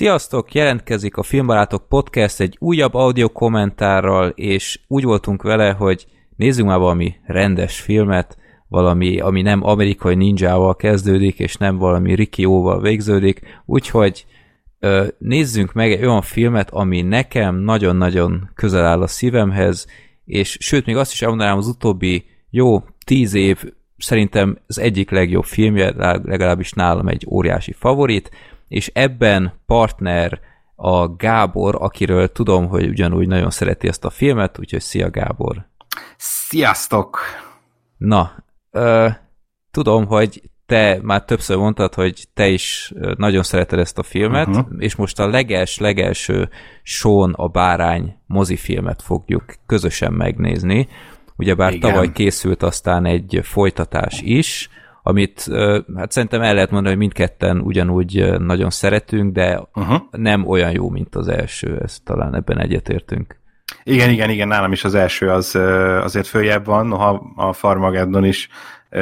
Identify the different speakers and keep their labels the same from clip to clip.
Speaker 1: Sziasztok! Jelentkezik a Filmbarátok Podcast egy újabb audio kommentárral, és úgy voltunk vele, hogy nézzünk már valami rendes filmet, valami, ami nem amerikai ninjával kezdődik, és nem valami Rikióval végződik, úgyhogy ö, nézzünk meg egy olyan filmet, ami nekem nagyon-nagyon közel áll a szívemhez, és sőt, még azt is elmondanám, az utóbbi jó tíz év szerintem az egyik legjobb filmje, legalábbis nálam egy óriási favorit, és ebben partner a Gábor, akiről tudom, hogy ugyanúgy nagyon szereti ezt a filmet, úgyhogy szia Gábor!
Speaker 2: Sziasztok!
Speaker 1: Na, ö, tudom, hogy te már többször mondtad, hogy te is nagyon szereted ezt a filmet, uh-huh. és most a leges-legelső Sean a bárány mozifilmet fogjuk közösen megnézni. Ugyebár Igen. tavaly készült aztán egy folytatás is, amit hát szerintem el lehet mondani, hogy mindketten ugyanúgy nagyon szeretünk, de uh-huh. nem olyan jó, mint az első, ezt talán ebben egyetértünk.
Speaker 2: Igen, igen, igen, nálam is az első az azért följebb van, noha a Farmageddon is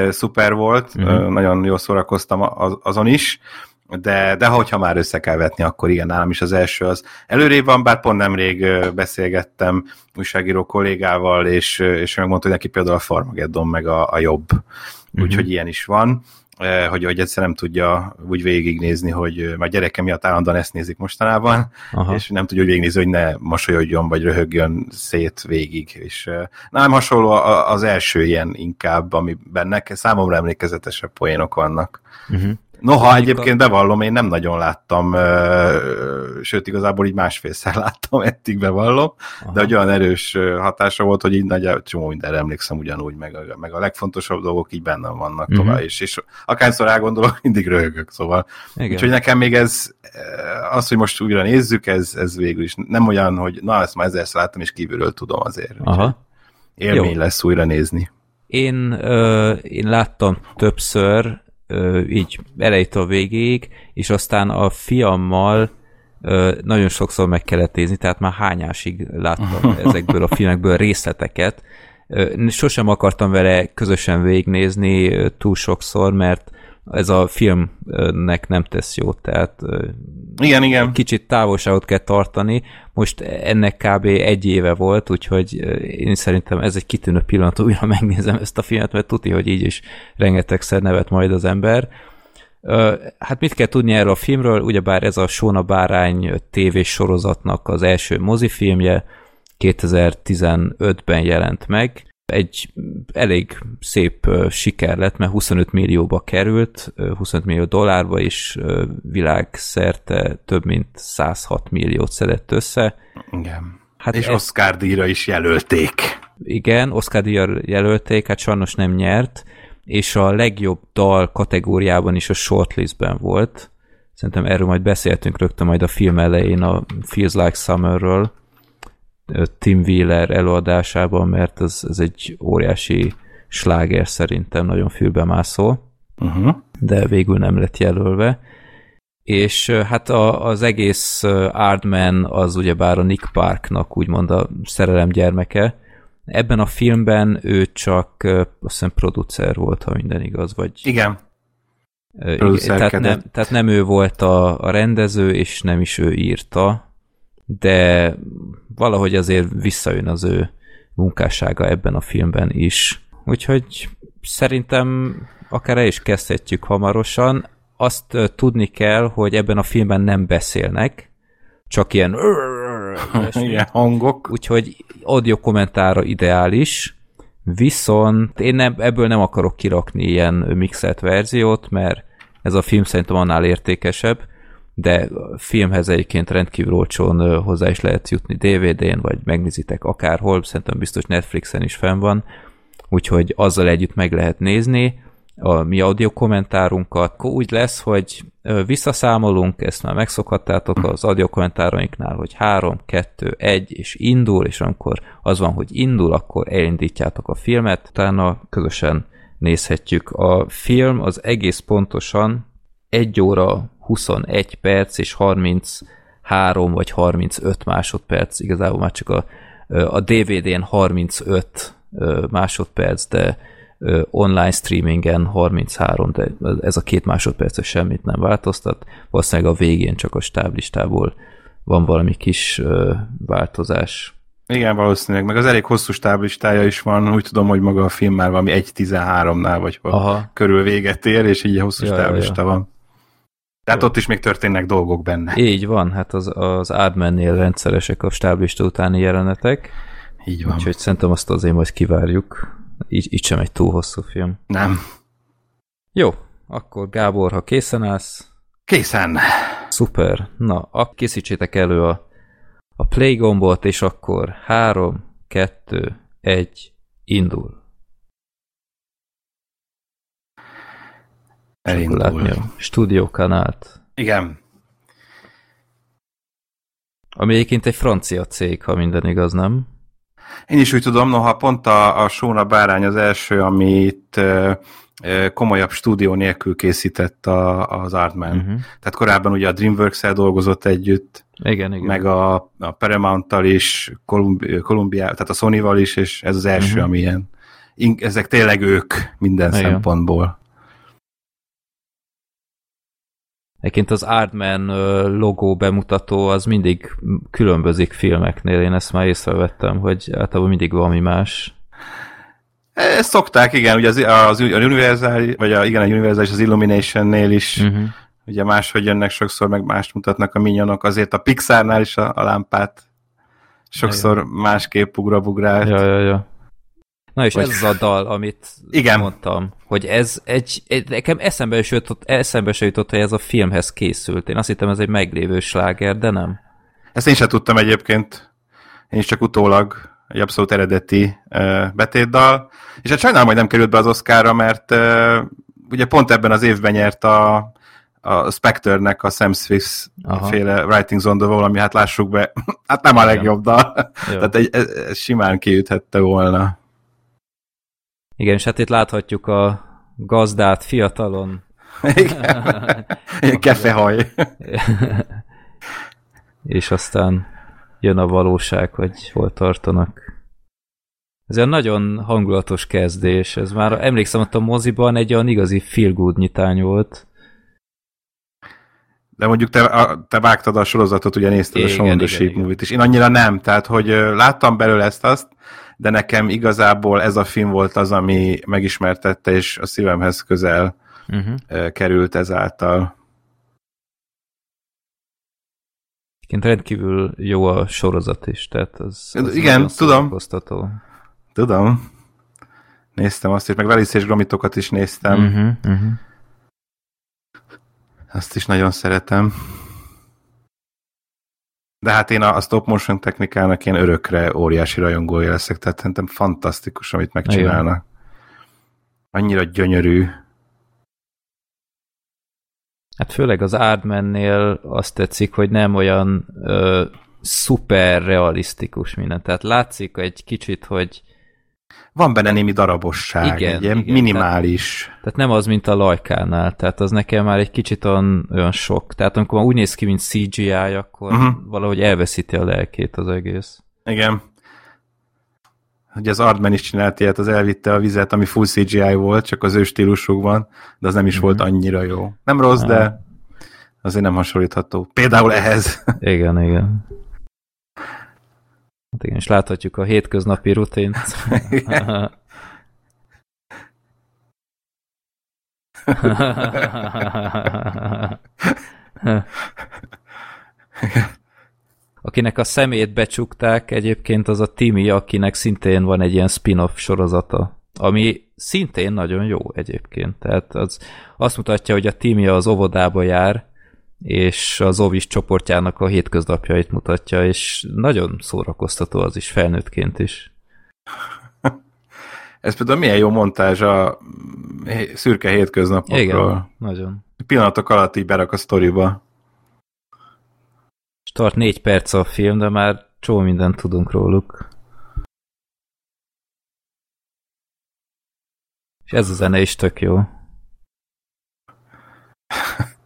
Speaker 2: szuper volt, uh-huh. nagyon jól szórakoztam azon is, de, de hogyha már össze kell vetni, akkor igen, nálam is az első az előrébb van, bár pont nemrég beszélgettem újságíró kollégával, és, és megmondta, hogy neki például a Farmageddon meg a, a jobb uh-huh. úgyhogy ilyen is van, eh, hogy, hogy egyszer nem tudja úgy végignézni, hogy eh, már gyereke miatt állandóan ezt nézik mostanában, Aha. és nem tudja úgy végignézni, hogy ne mosolyodjon, vagy röhögjön szét végig. És eh, nem hasonló az első ilyen inkább, ami benne számomra emlékezetesebb poénok vannak. Uh-huh. Noha egyébként bevallom, én nem nagyon láttam, sőt igazából így másfélszer láttam, eddig bevallom, Aha. de hogy olyan erős hatása volt, hogy így nagy csomó mindenre emlékszem ugyanúgy, meg a, meg a legfontosabb dolgok így bennem vannak uh-huh. tovább is, és akárszor elgondolok, mindig röhögök, szóval. Igen. Úgyhogy nekem még ez, az, hogy most újra nézzük, ez, ez végül is nem olyan, hogy na, ezt már ezerszer láttam, és kívülről tudom azért. Aha. Élmény Jó. lesz újra nézni.
Speaker 1: Én, ö, én láttam többször, így elejétől végéig, és aztán a fiammal nagyon sokszor meg kellett nézni, tehát már hányásig láttam ezekből a filmekből részleteket. Sosem akartam vele közösen végignézni túl sokszor, mert ez a filmnek nem tesz jót, tehát
Speaker 2: igen, igen.
Speaker 1: kicsit távolságot kell tartani. Most ennek kb. egy éve volt, úgyhogy én szerintem ez egy kitűnő pillanat, újra megnézem ezt a filmet, mert tuti, hogy így is rengetegszer nevet majd az ember. Hát mit kell tudni erről a filmről? Ugyebár ez a Sóna Bárány tévés sorozatnak az első mozifilmje, 2015-ben jelent meg, egy elég szép siker lett, mert 25 millióba került, 25 millió dollárba, és világszerte több mint 106 milliót szedett össze.
Speaker 2: Igen. Hát és ez... Oscar díjra is jelölték.
Speaker 1: Igen, Oscar díjra jelölték, hát sajnos nem nyert, és a legjobb dal kategóriában is a shortlistben volt. Szerintem erről majd beszéltünk rögtön majd a film elején a Feels Like Summerről, Tim Wheeler előadásában, mert ez, ez egy óriási sláger szerintem, nagyon fülbemászó, uh-huh. de végül nem lett jelölve. És hát a, az egész Ardman az ugyebár a Nick Parknak úgymond a szerelem gyermeke. Ebben a filmben ő csak azt hiszem producer volt, ha minden igaz, vagy...
Speaker 2: Igen.
Speaker 1: Igen tehát, nem, tehát nem ő volt a, a rendező, és nem is ő írta, de valahogy azért visszajön az ő munkássága ebben a filmben is. Úgyhogy szerintem akár el is kezdhetjük hamarosan. Azt tudni kell, hogy ebben a filmben nem beszélnek, csak ilyen,
Speaker 2: ilyen hangok.
Speaker 1: Úgyhogy audio kommentára ideális, viszont én nem, ebből nem akarok kirakni ilyen mixelt verziót, mert ez a film szerintem annál értékesebb, de filmhez egyébként rendkívül olcsón hozzá is lehet jutni DVD-n, vagy megnézitek akárhol, szerintem biztos Netflixen is fenn van, úgyhogy azzal együtt meg lehet nézni a mi audio kommentárunkat. Úgy lesz, hogy visszaszámolunk, ezt már megszokhattátok az audio kommentárainknál, hogy 3, 2, 1, és indul, és amikor az van, hogy indul, akkor elindítjátok a filmet, utána közösen nézhetjük. A film az egész pontosan 1 óra 21 perc és 33 vagy 35 másodperc, igazából már csak a, a DVD-n 35 másodperc, de online streamingen 33, de ez a két másodperces semmit nem változtat. Valószínűleg a végén csak a stáblistából van valami kis változás.
Speaker 2: Igen, valószínűleg, meg az elég hosszú stáblistája is van, úgy tudom, hogy maga a film már valami 1.13-nál vagy Aha. körül véget ér, és így a hosszú ja, stáblista ja. van. Tehát ott is még történnek dolgok benne.
Speaker 1: Így van, hát az, az Admennél rendszeresek a stáblista utáni jelenetek.
Speaker 2: Így van.
Speaker 1: Úgyhogy szerintem azt azért majd kivárjuk. Így, így sem egy túl hosszú film.
Speaker 2: Nem.
Speaker 1: Jó, akkor Gábor, ha készen állsz.
Speaker 2: Készen.
Speaker 1: Szuper. Na, akkor készítsétek elő a, a play gombot, és akkor 3, 2, 1, indul.
Speaker 2: Elindul. Látni a
Speaker 1: stúdiókanált.
Speaker 2: Igen.
Speaker 1: Ami egyébként egy francia cég, ha minden igaz, nem?
Speaker 2: Én is úgy tudom, noha pont a, a Sóna Bárány az első, amit e, e, komolyabb stúdió nélkül készített a, az Artman. Uh-huh. Tehát korábban ugye a DreamWorks-el dolgozott együtt,
Speaker 1: igen, igen.
Speaker 2: meg a, a Paramount-tal is, Columbia, tehát a Sony-val is, és ez az első, uh-huh. ami ilyen. Ezek tényleg ők minden igen. szempontból.
Speaker 1: Egyébként az Ardman logó bemutató az mindig különbözik filmeknél, én ezt már észrevettem, hogy általában mindig valami más.
Speaker 2: Ezt szokták, igen, ugye az, az a Universal, vagy a, igen, a Universal és az Illumination-nél is, uh-huh. ugye máshogy jönnek sokszor, meg mást mutatnak a minyonok, azért a Pixarnál is a, a lámpát sokszor ja, ja. másképp ugrabugrál.
Speaker 1: Ja, ja, ja. Na és ez az a dal, amit Igen. mondtam, hogy ez egy, egy nekem eszembe is jutott, eszembe se jutott, hogy ez a filmhez készült. Én azt hittem, ez egy meglévő sláger, de nem.
Speaker 2: Ezt én sem tudtam egyébként. Én is csak utólag egy abszolút eredeti uh, betétdal. És hát sajnálom, hogy nem került be az Oscarra, mert uh, ugye pont ebben az évben nyert a, a Spectre-nek a Sam Smith féle Writings on the Wall, ami hát lássuk be, hát nem a legjobb dal. Tehát egy, ez, ez simán kiüthette volna.
Speaker 1: Igen, és hát itt láthatjuk a gazdát fiatalon.
Speaker 2: Igen, kefehaj.
Speaker 1: és aztán jön a valóság, hogy hol tartanak. Ez egy nagyon hangulatos kezdés. Ez már emlékszem, hogy a moziban egy olyan igazi feel good nyitány volt.
Speaker 2: De mondjuk te, a, te vágtad a sorozatot, ugye nézted igen, a Shaun the Sheep movie-t, és én annyira nem, tehát hogy láttam belőle ezt-azt, de nekem igazából ez a film volt az, ami megismertette, és a szívemhez közel uh-huh. került ezáltal.
Speaker 1: Egyébként rendkívül jó a sorozat is, tehát az, az
Speaker 2: Igen, tudom. Tudom. Néztem azt is, meg Velisz és Gromitokat is néztem. Uh-huh, uh-huh. Azt is nagyon szeretem. De hát én a, a stop motion technikának ilyen örökre óriási rajongója leszek, tehát szerintem fantasztikus, amit megcsinálnak. Annyira gyönyörű.
Speaker 1: Hát főleg az Ardmennél azt tetszik, hogy nem olyan ö, szuper realisztikus minden. Tehát látszik egy kicsit, hogy
Speaker 2: van benne némi darabosság, igen, igen, minimális.
Speaker 1: Tehát, tehát nem az, mint a lajkánál, tehát az nekem már egy kicsit olyan, olyan sok. Tehát amikor úgy néz ki, mint CGI, akkor uh-huh. valahogy elveszíti a lelkét az egész.
Speaker 2: Igen. Ugye az Ardman is csinált ilyet, az elvitte a vizet, ami full CGI volt, csak az ő stílusukban, de az nem is uh-huh. volt annyira jó. Nem rossz, uh-huh. de azért nem hasonlítható. Például ehhez.
Speaker 1: Igen, igen. Hát igen, és láthatjuk a hétköznapi rutint. Akinek a szemét becsukták egyébként az a Timi, akinek szintén van egy ilyen spin-off sorozata, ami szintén nagyon jó egyébként. Tehát az azt mutatja, hogy a Timi az óvodába jár, és az Ovis csoportjának a hétköznapjait mutatja, és nagyon szórakoztató az is felnőttként is.
Speaker 2: Ez például milyen jó montázs a szürke hétköznapokról.
Speaker 1: Igen, nagyon.
Speaker 2: Pillanatok alatt így berak a sztoriba.
Speaker 1: Tart négy perc a film, de már csó mindent tudunk róluk. És ez a zene is tök jó.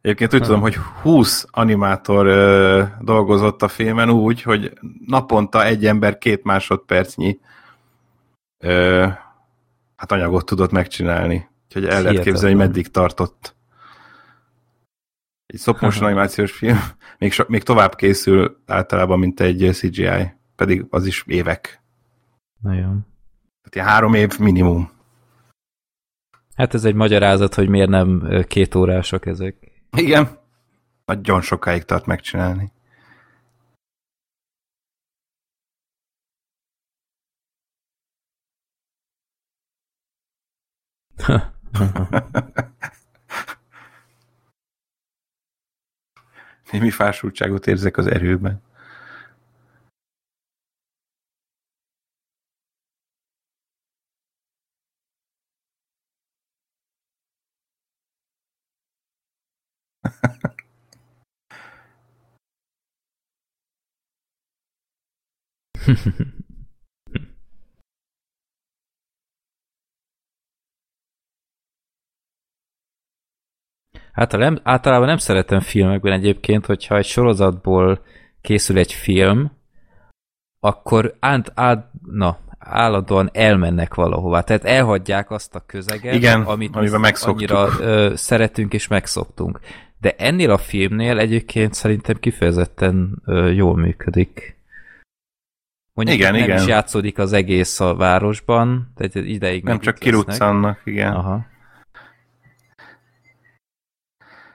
Speaker 2: Egyébként úgy tudom, hogy 20 animátor ö, dolgozott a filmen úgy, hogy naponta egy ember két másodpercnyi ö, hát anyagot tudott megcsinálni. Úgyhogy el lehet képzelni, hogy meddig tartott. Egy stop motion animációs film még, so, még tovább készül általában, mint egy CGI, pedig az is évek.
Speaker 1: Nagyon.
Speaker 2: Tehát ilyen három év minimum.
Speaker 1: Hát ez egy magyarázat, hogy miért nem két órások ezek.
Speaker 2: Igen. Nagyon sokáig tart megcsinálni. Némi fásultságot érzek az erőben.
Speaker 1: Hát nem, általában nem szeretem filmekben egyébként, hogyha egy sorozatból készül egy film, akkor át, át, na, állandóan elmennek valahová. Tehát elhagyják azt a közeget,
Speaker 2: Igen,
Speaker 1: amit
Speaker 2: amiben megszoktuk.
Speaker 1: annyira ö, szeretünk és megszoktunk. De ennél a filmnél egyébként szerintem kifejezetten ö, jól működik. Mondjuk
Speaker 2: Igen,
Speaker 1: nem
Speaker 2: igen.
Speaker 1: is játszódik az egész a városban, tehát ideig
Speaker 2: Nem csak kiruccannak, igen.
Speaker 1: Aha.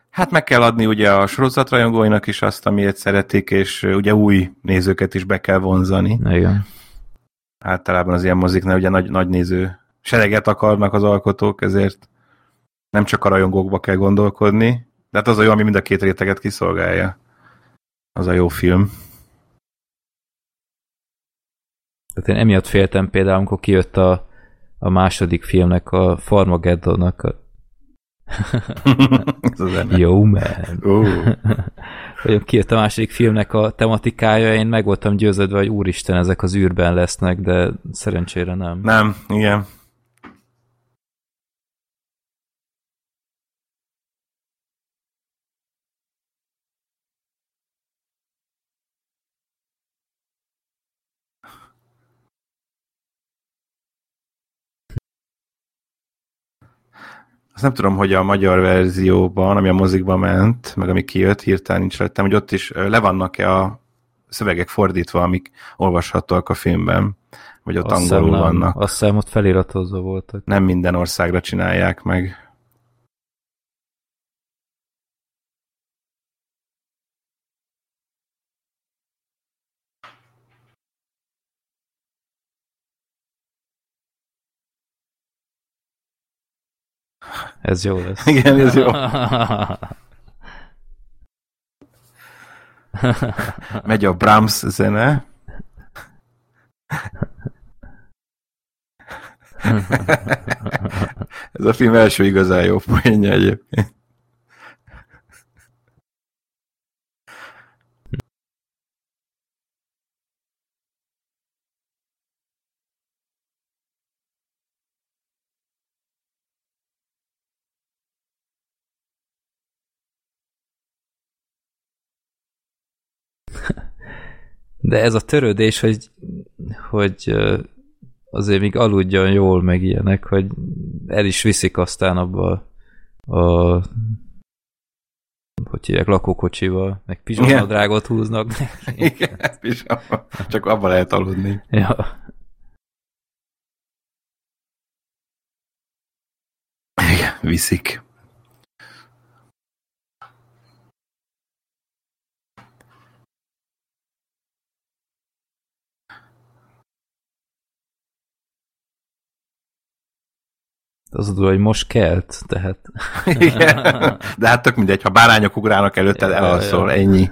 Speaker 2: Hát meg kell adni ugye a sorozatrajongóinak is azt, amiért szeretik, és ugye új nézőket is be kell vonzani.
Speaker 1: Igen.
Speaker 2: Általában az ilyen moziknál ugye nagy, nagy néző sereget akarnak az alkotók, ezért nem csak a rajongókba kell gondolkodni, de hát az a jó, ami mind a két réteget kiszolgálja. Az a jó film.
Speaker 1: Tehát én emiatt féltem például, amikor kijött a, a második filmnek, a Farmageddonnak a. Yo man.
Speaker 2: Ó,
Speaker 1: Hogy kijött a második filmnek a tematikája, én meg voltam győződve, hogy úristen, ezek az űrben lesznek, de szerencsére nem.
Speaker 2: nem, igen. Azt nem tudom, hogy a magyar verzióban, ami a mozikba ment, meg ami kijött, hirtelen nincs rajtam, hogy ott is le vannak-e a szövegek fordítva, amik olvashatóak a filmben, vagy ott
Speaker 1: Azt
Speaker 2: angolul
Speaker 1: nem.
Speaker 2: vannak.
Speaker 1: Azt hiszem ott feliratozva voltak.
Speaker 2: Nem minden országra csinálják meg.
Speaker 1: Ez jó lesz.
Speaker 2: Igen, ez jó. Megy a Brahms zene. Ez a film első igazán jó poénja egyébként.
Speaker 1: De ez a törődés, hogy, hogy azért még aludjon jól, meg ilyenek, hogy el is viszik aztán abba a, a hogy hívják, lakókocsival, meg pizsamadrágot húznak.
Speaker 2: Igen, pizsama. csak abban lehet aludni.
Speaker 1: ja.
Speaker 2: Igen, viszik.
Speaker 1: Az a durva, hogy most kelt, tehát
Speaker 2: Igen. De hát tök mindegy, ha bárányok ugrálnak előtted,
Speaker 1: Ja,
Speaker 2: elalszol, ennyi.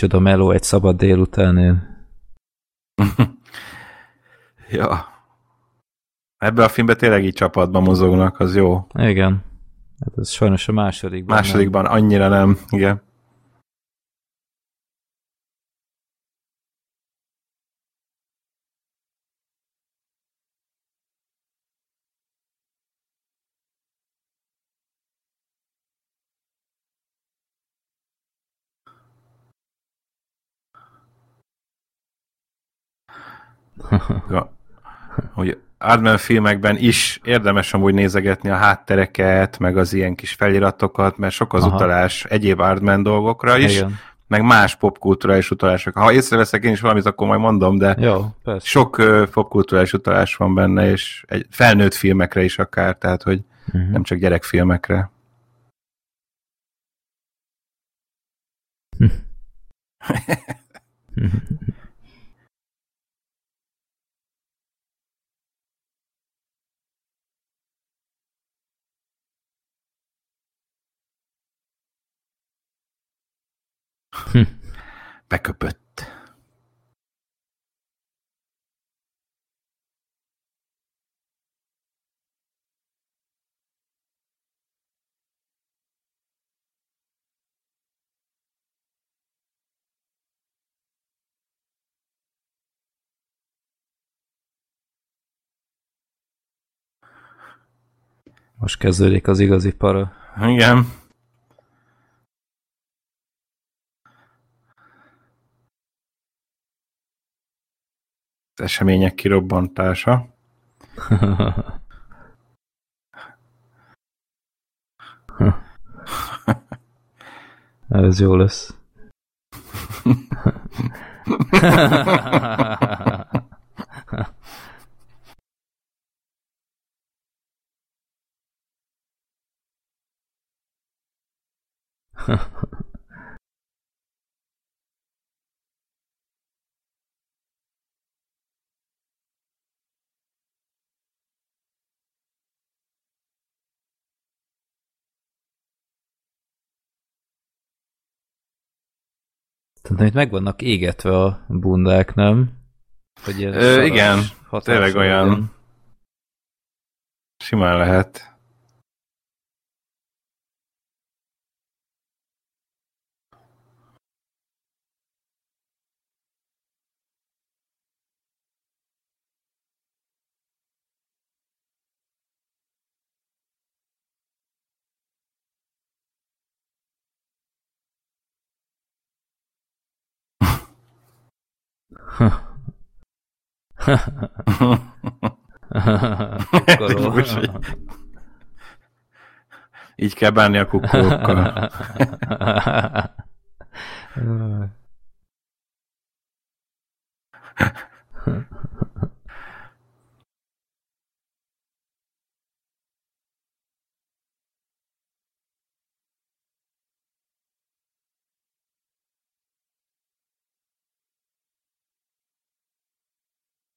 Speaker 1: Micsoda meló egy szabad délutánén.
Speaker 2: ja. Ebbe a filmbe tényleg így csapatban mozognak, az jó.
Speaker 1: Igen. Hát ez sajnos a másodikban.
Speaker 2: Másodikban nem. annyira nem, igen. Hogy Adman filmekben is érdemes amúgy nézegetni a háttereket, meg az ilyen kis feliratokat, mert sok az Aha. utalás egyéb Adman dolgokra is, Igen. meg más popkulturális utalások. Ha észreveszek én is valamit, akkor majd mondom, de
Speaker 1: Jó,
Speaker 2: sok uh, popkulturális utalás van benne, és egy felnőtt filmekre is akár, tehát hogy uh-huh. nem csak gyerekfilmekre. Hm. Beköpött.
Speaker 1: Most kezdődik az igazi para.
Speaker 2: Igen. Események kirobbantása.
Speaker 1: Ez jó lesz. Tehát itt meg vannak égetve a bundák, nem?
Speaker 2: Hogy Ö, igen, tényleg olyan. Legyen. Simán lehet. Így kell bánni a kukkókkal.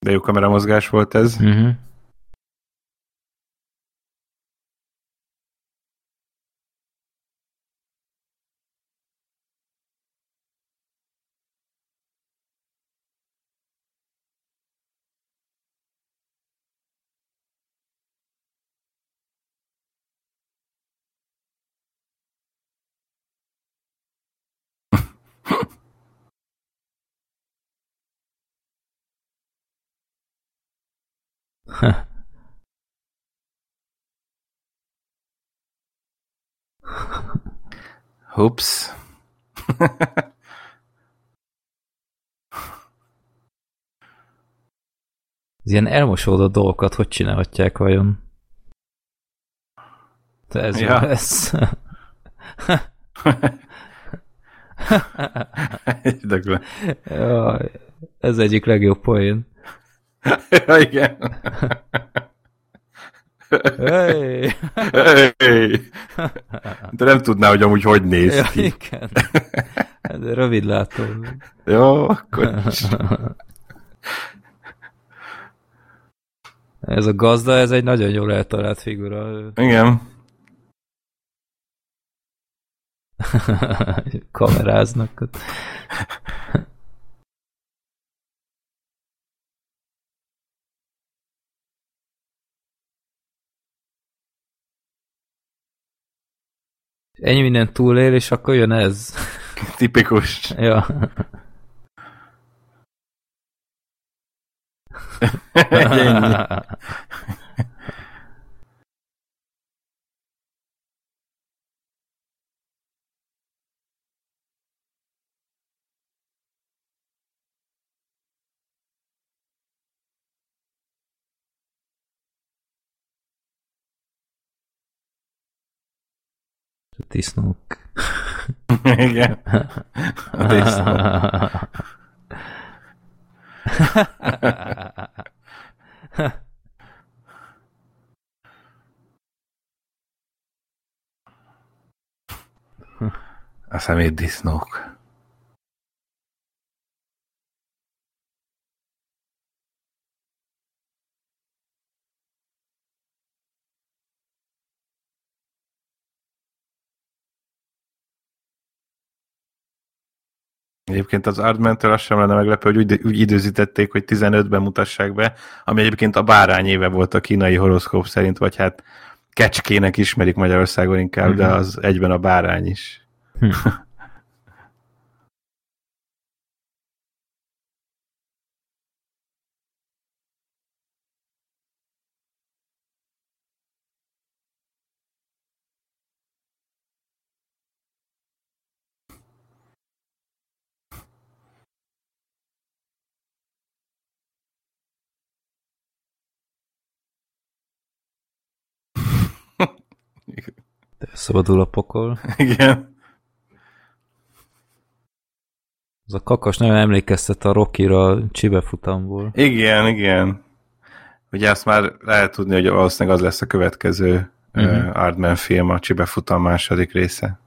Speaker 2: De jó kameramozgás volt ez. Uh-huh. Hups.
Speaker 1: Az ilyen elmosódott dolgokat hogy csinálhatják vajon? De ez ja. lesz. ja, ez egyik legjobb poén.
Speaker 2: ja, igen.
Speaker 1: Hey.
Speaker 2: hey. De nem tudná, hogy amúgy hogy néz ja, ki.
Speaker 1: Igen. De rövid látó.
Speaker 2: Jó, akkor.
Speaker 1: Ez a gazda, ez egy nagyon jól eltalált figura.
Speaker 2: Igen.
Speaker 1: Kameráznak. Ennyi minden túlél, és akkor jön ez.
Speaker 2: Tipikus.
Speaker 1: Ja.
Speaker 2: Ennyi.
Speaker 1: Disznók.
Speaker 2: Igen. A disznó. A szemét disznók. Egyébként az Ardmentől azt sem lenne meglepő, hogy úgy, úgy időzítették, hogy 15-ben mutassák be, ami egyébként a bárány éve volt a kínai horoszkóp szerint, vagy hát kecskének ismerik Magyarországon inkább, mm-hmm. de az egyben a bárány is. Hm.
Speaker 1: Szabadul a pokol.
Speaker 2: Igen.
Speaker 1: Az a kakas nagyon emlékeztet a Rocky-ra a csibefutamból.
Speaker 2: Igen, igen. Ugye azt már lehet tudni, hogy valószínűleg az lesz a következő uh-huh. uh, Ardman film, a csibefutam második része.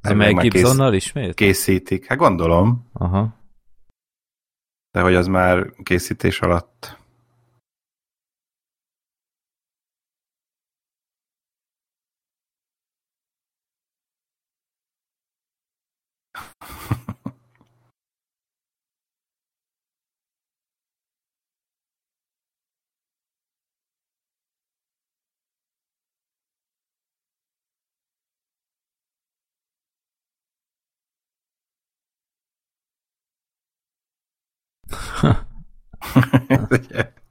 Speaker 1: Ez meg Gibsonnal kész, ismét?
Speaker 2: Készítik. Hát gondolom.
Speaker 1: Aha.
Speaker 2: De hogy az már készítés alatt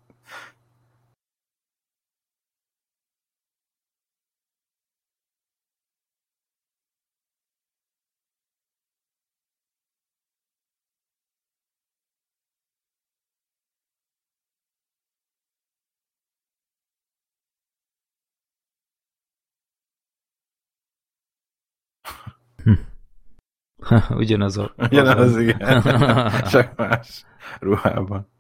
Speaker 1: Ugyanaz a...
Speaker 2: Ugyanaz, igen. Csak más ruhában.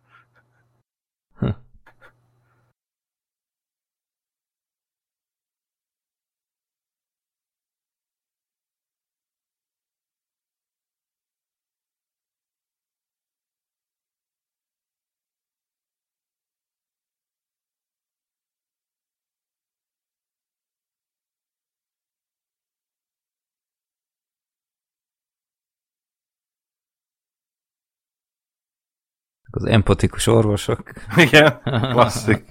Speaker 1: Az empatikus orvosok.
Speaker 2: Igen, klasszik.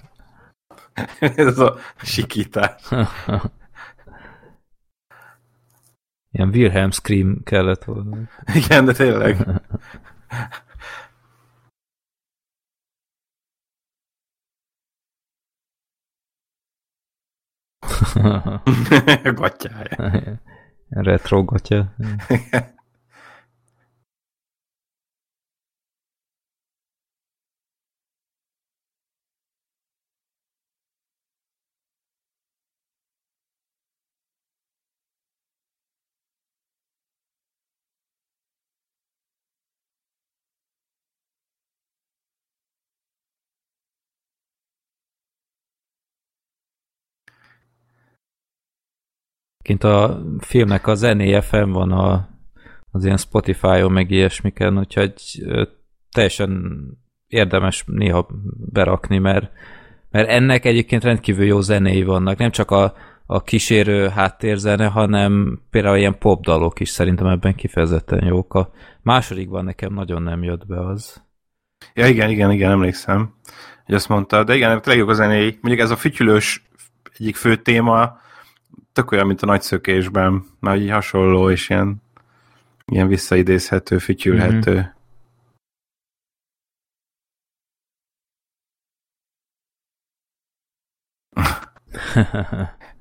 Speaker 2: Ez a sikítás.
Speaker 1: Ilyen Wilhelm Scream kellett volna.
Speaker 2: Igen, de tényleg. Gatyája.
Speaker 1: Retro gatya. Kint a filmnek a zenéje fenn van a, az ilyen Spotify-on, meg ilyesmiken, úgyhogy teljesen érdemes néha berakni, mert, mert ennek egyébként rendkívül jó zenéi vannak. Nem csak a, a kísérő háttérzene, hanem például ilyen popdalok is szerintem ebben kifejezetten jók. A másodikban nekem nagyon nem jött be az.
Speaker 2: Ja, igen, igen, igen, emlékszem, hogy azt mondta, de igen, tényleg jók a zenéi. Mondjuk ez a fütyülős egyik fő téma, tök olyan, mint a nagyszökésben, már így hasonló, és ilyen, ilyen visszaidézhető, fütyülhető. Mm-hmm.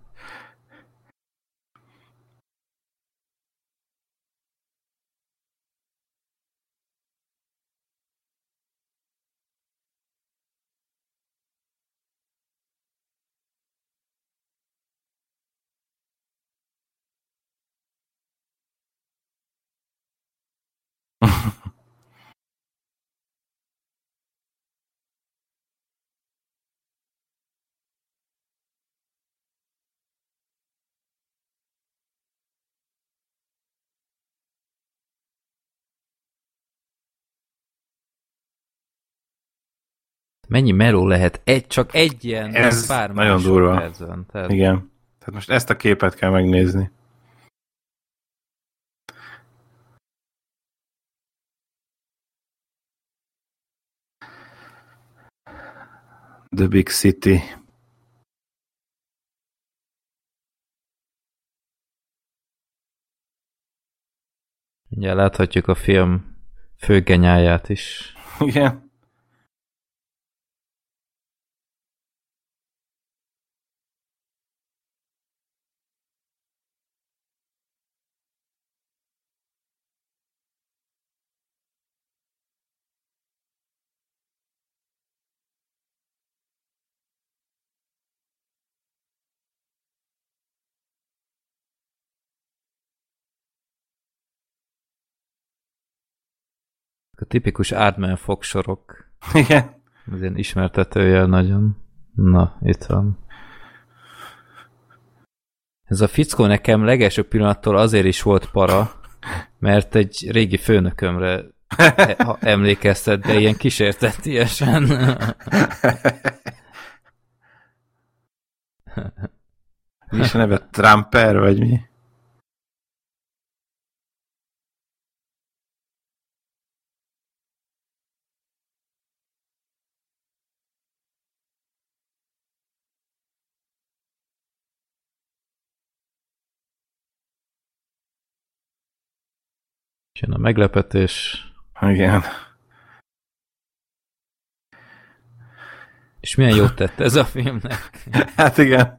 Speaker 1: Mennyi meló lehet? Egy, csak egy ilyen
Speaker 2: Ez
Speaker 1: pár
Speaker 2: nagyon durva.
Speaker 1: Percben, tehát...
Speaker 2: Igen. Tehát most ezt a képet kell megnézni. The Big City.
Speaker 1: Ugye láthatjuk a film főgenyáját is.
Speaker 2: Igen.
Speaker 1: Tipikus Ardman fogsorok.
Speaker 2: Igen.
Speaker 1: Az ilyen ismertetője nagyon. Na, itt van. Ez a fickó nekem legelső pillanattól azért is volt para, mert egy régi főnökömre e- emlékeztet, de ilyen kísértetiesen.
Speaker 2: Mi is neve? Trumper, vagy mi?
Speaker 1: Jön a meglepetés.
Speaker 2: Igen.
Speaker 1: És milyen jót tett ez a filmnek.
Speaker 2: Hát igen.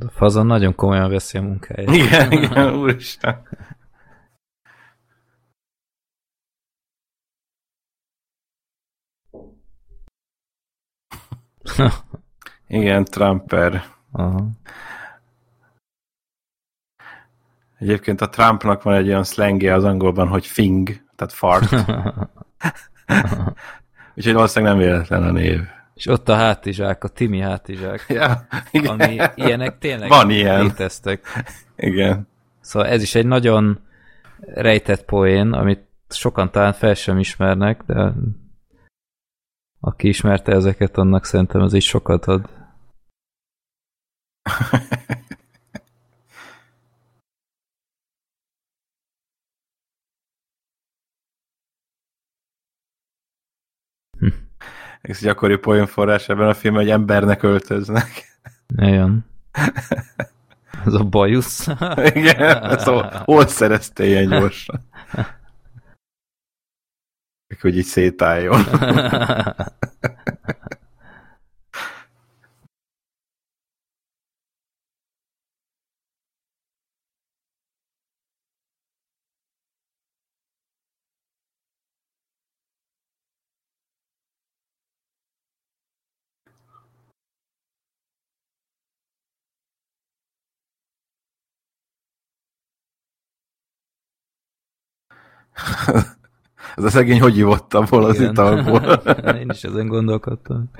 Speaker 1: De fazon nagyon komolyan veszi a munkáját.
Speaker 2: Igen, igen, úristen. Igen, Trumper.
Speaker 1: Aha.
Speaker 2: Egyébként a Trumpnak van egy olyan szlengje az angolban, hogy fing, tehát fart. Úgyhogy valószínűleg nem véletlen a név.
Speaker 1: És ott a hátizsák, a Timi hátizsák,
Speaker 2: Ja, igen.
Speaker 1: ami ilyenek tényleg
Speaker 2: Van ilyen.
Speaker 1: léteztek.
Speaker 2: Igen.
Speaker 1: Szóval ez is egy nagyon rejtett poén, amit sokan talán fel sem ismernek, de aki ismerte ezeket, annak szerintem ez is sokat ad.
Speaker 2: Ez gyakori poénforrás ebben a filmben, hogy embernek öltöznek.
Speaker 1: Igen. Ez a bajusz.
Speaker 2: Igen, a, hol szerezte ilyen gyorsan? Hogy így szétálljon. Ez a szegény hogy ivott abból az
Speaker 1: Igen.
Speaker 2: italból?
Speaker 1: Én is ezen gondolkodtam.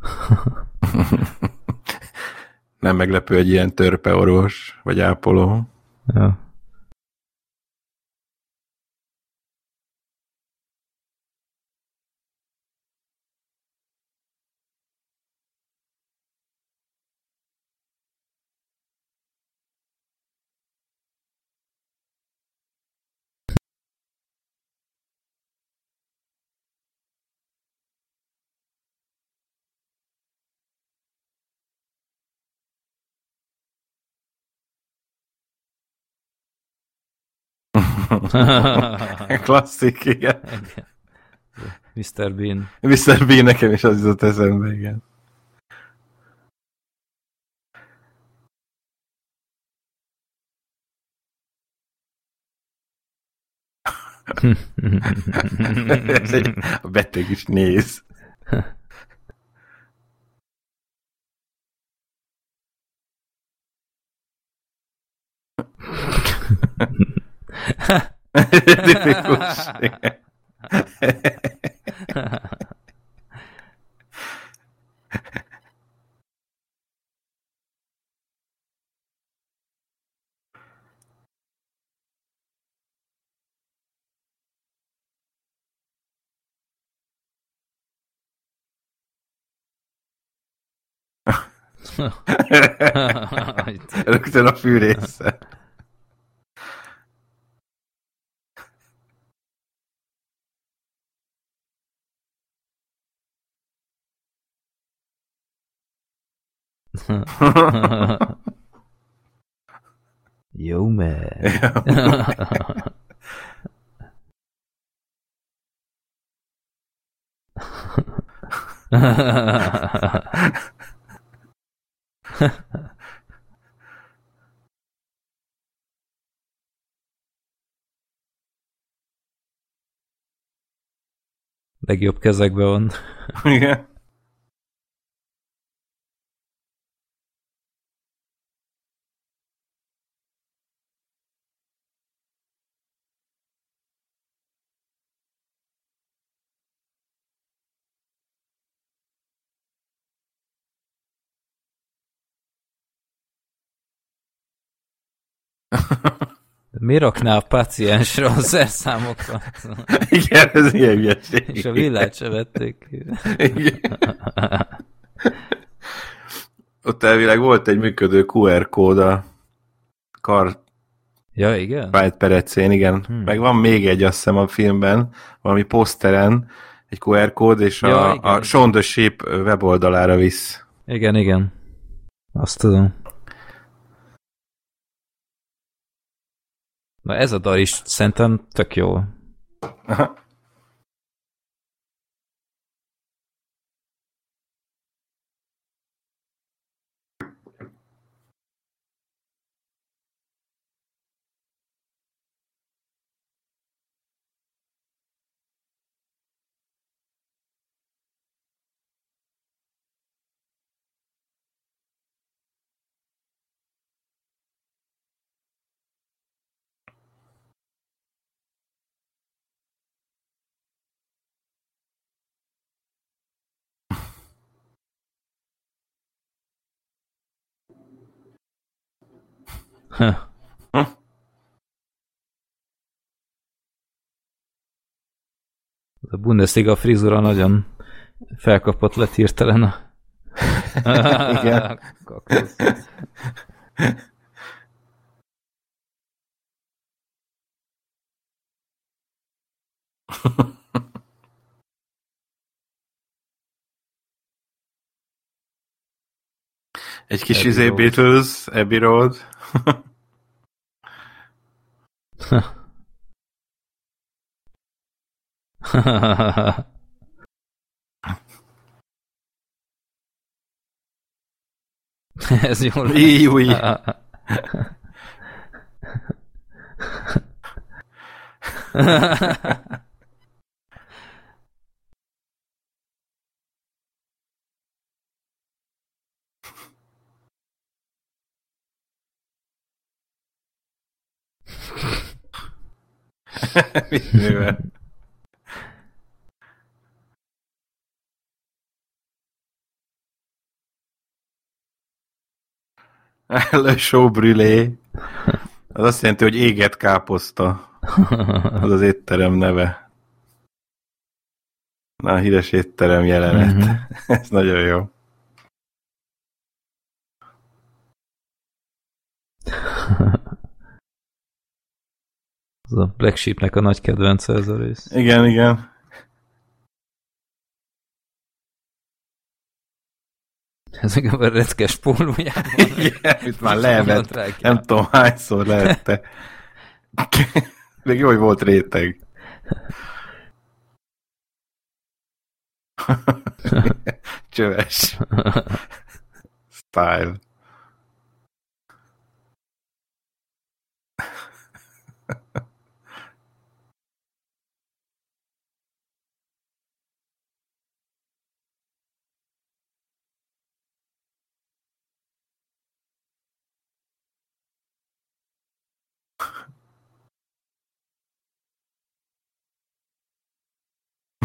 Speaker 2: Nem meglepő egy ilyen törpe orvos, vagy ápoló.
Speaker 1: Ja.
Speaker 2: Klasszik, igen.
Speaker 1: Mr. Bean.
Speaker 2: Mr. B nekem is az jutott eszembe, igen. A beteg is néz. Tipikus. igen. Rögtön a fűrésze.
Speaker 1: Jó, man. Legjobb kezekben van.
Speaker 2: Igen.
Speaker 1: Miért rakná a paciensre a szerszámokat?
Speaker 2: Igen, ez ilyen hülyeség.
Speaker 1: És a villát se vették.
Speaker 2: Igen. Ott elvileg volt egy működő QR kód a kar
Speaker 1: Ja, igen?
Speaker 2: White Perecén, igen.
Speaker 1: Hmm.
Speaker 2: Meg van még egy, azt hiszem a filmben, valami poszteren, egy QR kód, és
Speaker 1: Ja,
Speaker 2: a,
Speaker 1: igen,
Speaker 2: a. Shaun the Sheep weboldalára visz.
Speaker 1: Igen, igen. Azt tudom. Na ez a dal is szerintem tök jó. A Bundesliga frizura nagyon felkapott lett hirtelen a...
Speaker 2: Igen.
Speaker 1: Kaktusz.
Speaker 2: Egy kis
Speaker 1: Abbey
Speaker 2: izé
Speaker 1: Road.
Speaker 2: Beatles, Abbey Road.
Speaker 1: Ez jó lesz.
Speaker 2: Íj, művel? Le show brûlé. Az azt jelenti, hogy éget káposzta. Az az étterem neve. Na, a híres étterem jelenet.
Speaker 1: Mhm.
Speaker 2: Ez nagyon jó.
Speaker 1: Ez a Black Sheepnek a nagy kedvence ez a rész.
Speaker 2: Igen, igen.
Speaker 1: Ezek a reckes pólójában.
Speaker 2: Igen, itt már levet.
Speaker 1: Nagyon
Speaker 2: Nem tudom, hányszor lehette. Még jó, hogy volt réteg. Csöves. Style.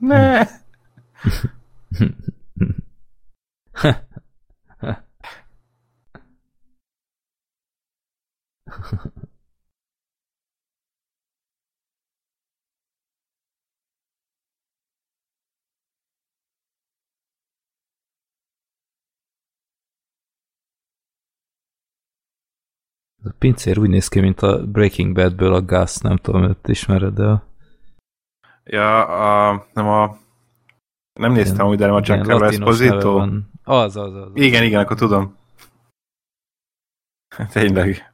Speaker 2: ne!
Speaker 1: Ez a pincér úgy néz ki, mint a Breaking Badből a Gus, nem tudom, őt ismered, de
Speaker 2: Ja, a, nem a... Nem néztem úgy, de nem a Giancarlo Esposito.
Speaker 1: az, az. az.
Speaker 2: Igen, igen, akkor tudom. Tényleg.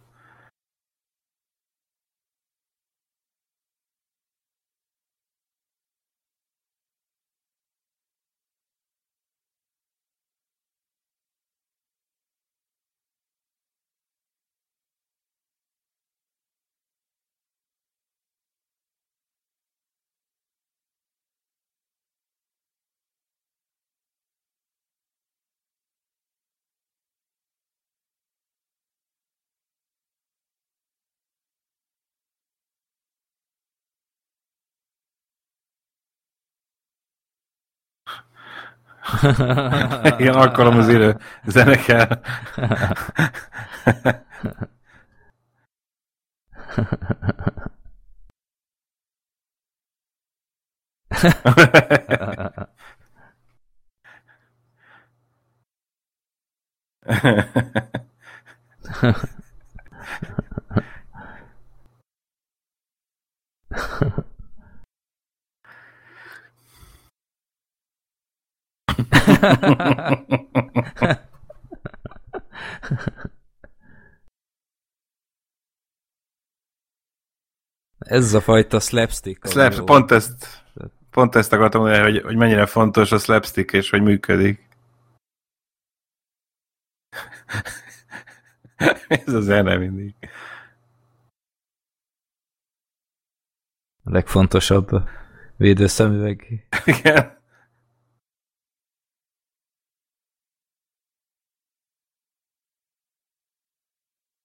Speaker 2: Igen, alkalom az élő zene kell.
Speaker 1: Ez a fajta slapstick.
Speaker 2: Slap, pont ezt, pont ezt akartam mondani, hogy, hogy mennyire fontos a slapstick, és hogy működik. Ez a zene mindig.
Speaker 1: A legfontosabb védőszemüveg.
Speaker 2: Igen.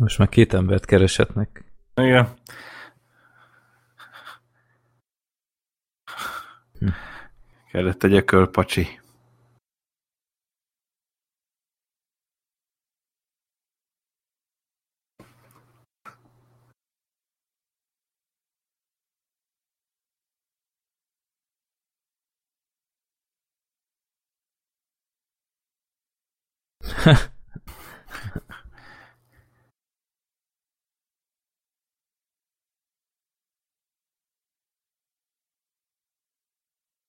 Speaker 1: Most már két embert keresetnek.
Speaker 2: Igen.
Speaker 1: Hm.
Speaker 2: Kellett egy ökölpacsi.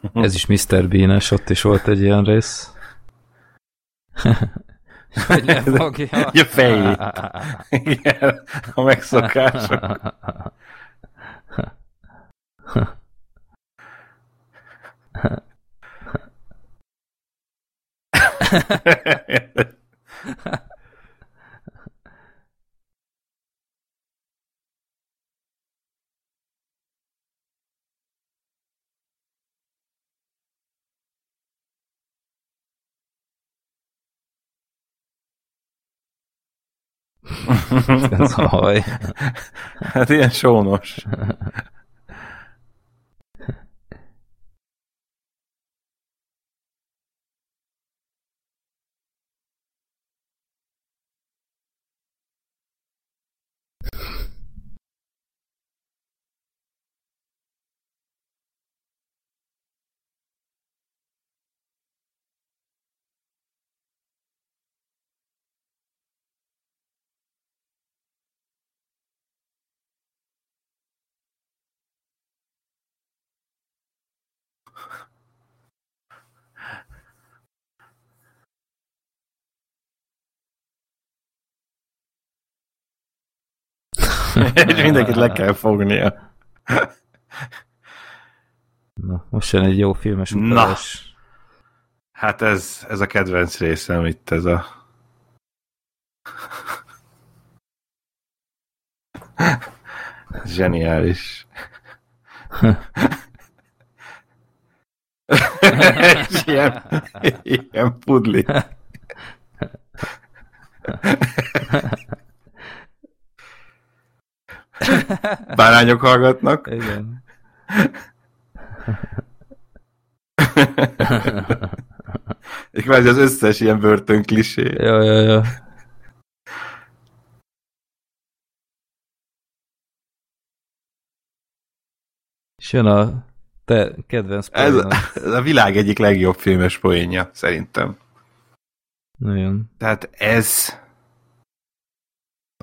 Speaker 1: Ez is Mr. bean ott is volt egy ilyen rész. Hogy lefogja.
Speaker 2: Ja, fejét. Igen, a megszokások.
Speaker 1: Ez a haj.
Speaker 2: Hát ilyen sónos. És mindenkit le kell fognia.
Speaker 1: Na, most jön egy jó filmes utalás.
Speaker 2: Hát ez, ez a kedvenc részem itt, ez a... Zseniális. És ilyen, ilyen pudli. Bárányok hallgatnak.
Speaker 1: Igen.
Speaker 2: Kvázi az összes ilyen börtön klisé.
Speaker 1: Ja, ja, ja. És jön a te kedvenc poénod.
Speaker 2: ez, ez a világ egyik legjobb filmes poénja, szerintem.
Speaker 1: Nagyon.
Speaker 2: Tehát ez,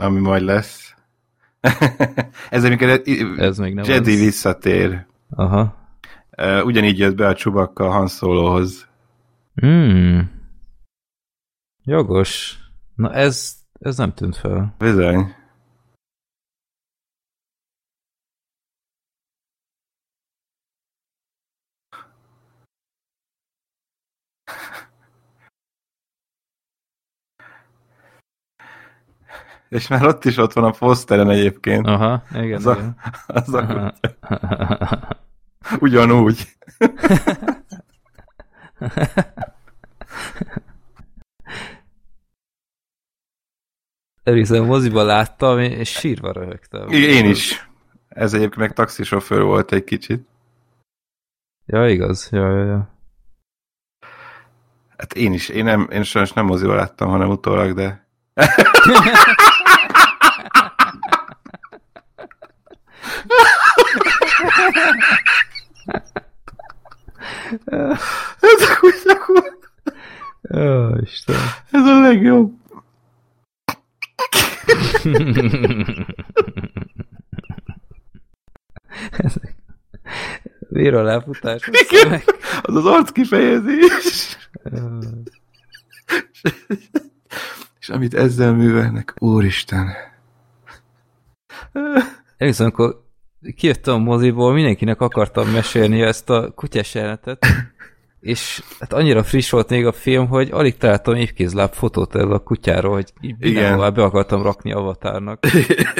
Speaker 2: ami majd lesz ez amikor
Speaker 1: Ez még nem
Speaker 2: Jedi
Speaker 1: az.
Speaker 2: visszatér.
Speaker 1: Aha.
Speaker 2: Ugyanígy jött be a Chewbacca Han Solohoz.
Speaker 1: Hmm. Jogos. Na ez, ez nem tűnt fel.
Speaker 2: Bizony. És már ott is ott van a poszteren egyébként.
Speaker 1: Aha, igen,
Speaker 2: Az a-
Speaker 1: igen.
Speaker 2: Az a, ugyanúgy.
Speaker 1: Elhiszem, moziba láttam, és sírva röhögtem.
Speaker 2: Én is. Ez egyébként meg taxisofőr volt egy kicsit.
Speaker 1: Ja, igaz. Ja, ja, ja.
Speaker 2: Hát én is. Én, nem, én sajnos nem moziba láttam, hanem utólag, de... Ez a kutya.
Speaker 1: Ó, Isten.
Speaker 2: Ez a legjobb.
Speaker 1: Vér a lefutás.
Speaker 2: Igen. Az az arc kifejezés. És amit ezzel művelnek, úristen.
Speaker 1: Elhiszem, amikor kijöttem a moziból, mindenkinek akartam mesélni ezt a kutyás jelenetet, és hát annyira friss volt még a film, hogy alig találtam évkézláb fotót erről a kutyáról, hogy mindenhová be akartam rakni avatárnak.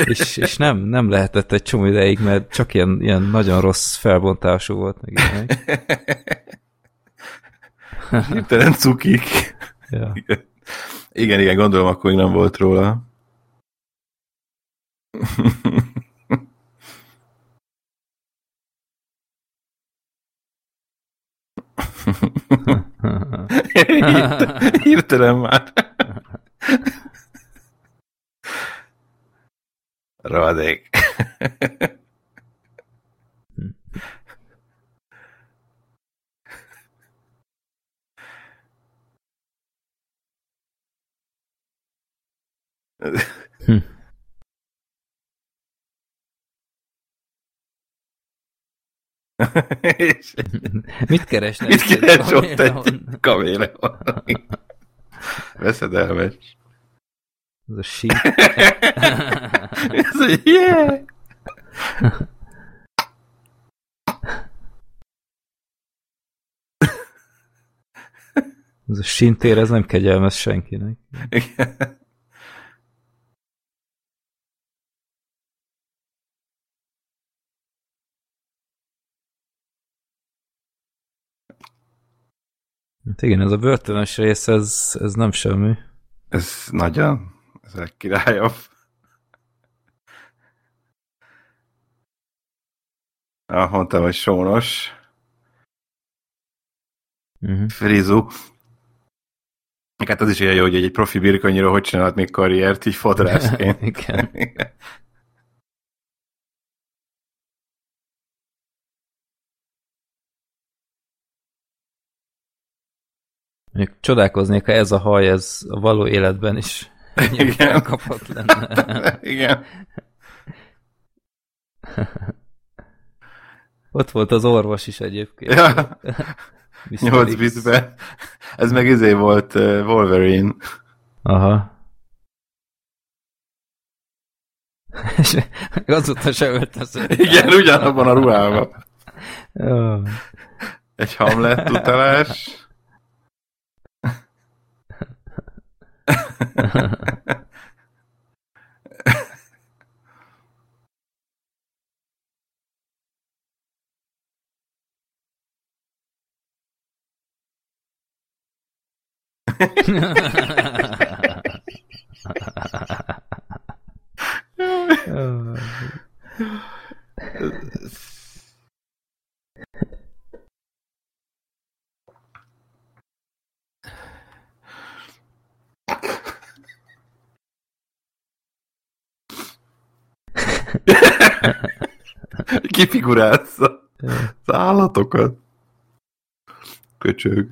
Speaker 1: és, és nem, nem lehetett egy csomó ideig, mert csak ilyen, ilyen nagyon rossz felbontású volt meg.
Speaker 2: Hirtelen cukik.
Speaker 1: Ja.
Speaker 2: Igen, igen, gondolom, akkor még nem volt róla. Hirtelen, hirtelen már. És
Speaker 1: Mit keresnek?
Speaker 2: Mit keres ott egy kaméleon? Veszedelmes.
Speaker 1: Ez a sík.
Speaker 2: Ez egy yeah!
Speaker 1: Ez a sintér, ez nem kegyelmes senkinek.
Speaker 2: Igen.
Speaker 1: Hát igen, ez a börtönös rész, ez, ez nem semmi.
Speaker 2: Ez nagyon, ez a legkirályabb. Ah, mondtam, hogy sónos.
Speaker 1: Uh-huh.
Speaker 2: Frizu. Hát az is olyan jó, hogy egy profi birkonyira hogy csinált még karriert, így fodrászként.
Speaker 1: Igen. Még csodálkoznék, ha ez a haj, ez a való életben is
Speaker 2: Igen.
Speaker 1: kapott lenne.
Speaker 2: Igen.
Speaker 1: Ott volt az orvos is egyébként.
Speaker 2: Ja.
Speaker 1: Mr.
Speaker 2: 8
Speaker 1: X.
Speaker 2: bitbe. Ez meg izé volt uh, Wolverine.
Speaker 1: Aha. És azóta se öltözött.
Speaker 2: Igen, ugyanabban a ruhában. Egy Hamlet utalás.
Speaker 1: Jó.
Speaker 2: Kifigurálsz. Az állatokat. Köcsög.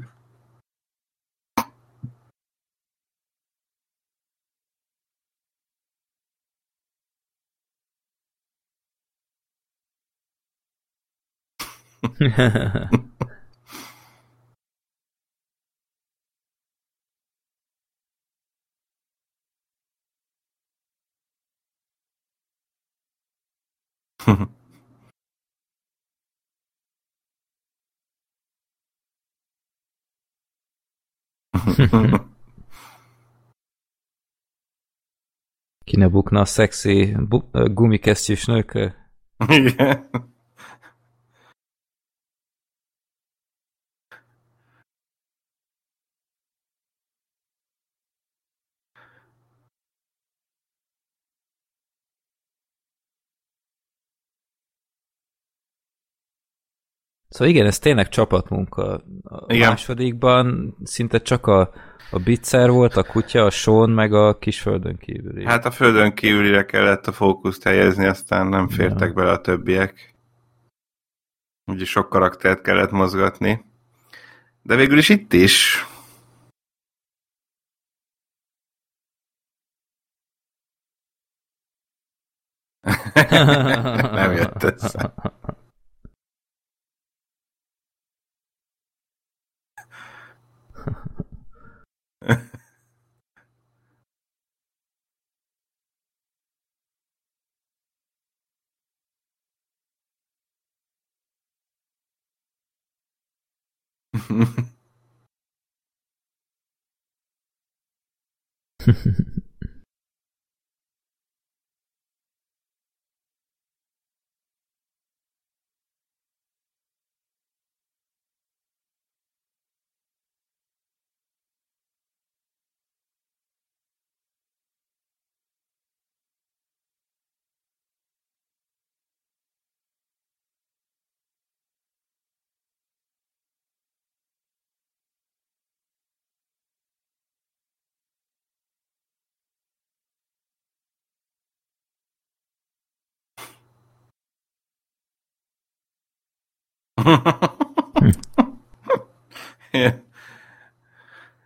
Speaker 1: Ki ne bukna a szexi bu- gumikesztyűs nőkre?
Speaker 2: Igen.
Speaker 1: Szóval igen, ez tényleg csapatmunka. A
Speaker 2: Igen.
Speaker 1: másodikban szinte csak a, a Bitzer volt, a kutya, a Sean, meg a kisföldön kívüli.
Speaker 2: Hát a földön kívülire kellett a fókuszt helyezni, aztán nem fértek
Speaker 1: Ja.
Speaker 2: bele a többiek. Úgyhogy sok karaktert kellett mozgatni. De végül is itt is. nem jött össze. フフフ。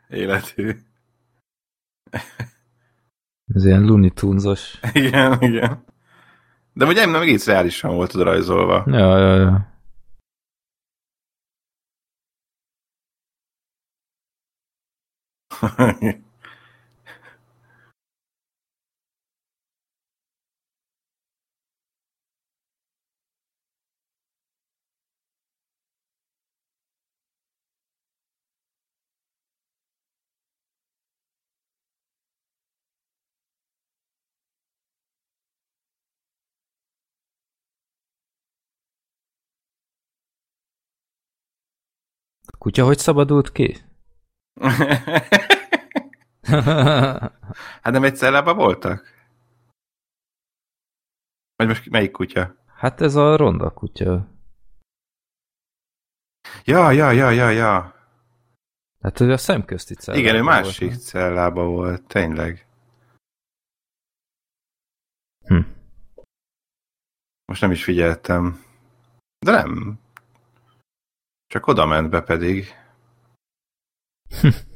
Speaker 2: Életű.
Speaker 1: Ez ilyen Looney Tunes-os.
Speaker 2: Igen, igen. De ugye nem egész reálisan volt rajzolva.
Speaker 1: Ja, ja, ja. kutya hogy szabadult ki?
Speaker 2: hát nem egy cellában voltak? Vagy most melyik kutya?
Speaker 1: hát ez a ronda kutya.
Speaker 2: Ja, ja, ja, ja, ja.
Speaker 1: Hát ő a szemközti cellában
Speaker 2: Igen, ő
Speaker 1: volt,
Speaker 2: másik
Speaker 1: nem?
Speaker 2: cellában volt, tényleg.
Speaker 1: Hm.
Speaker 2: Most nem is figyeltem. De nem. Csak oda ment be pedig.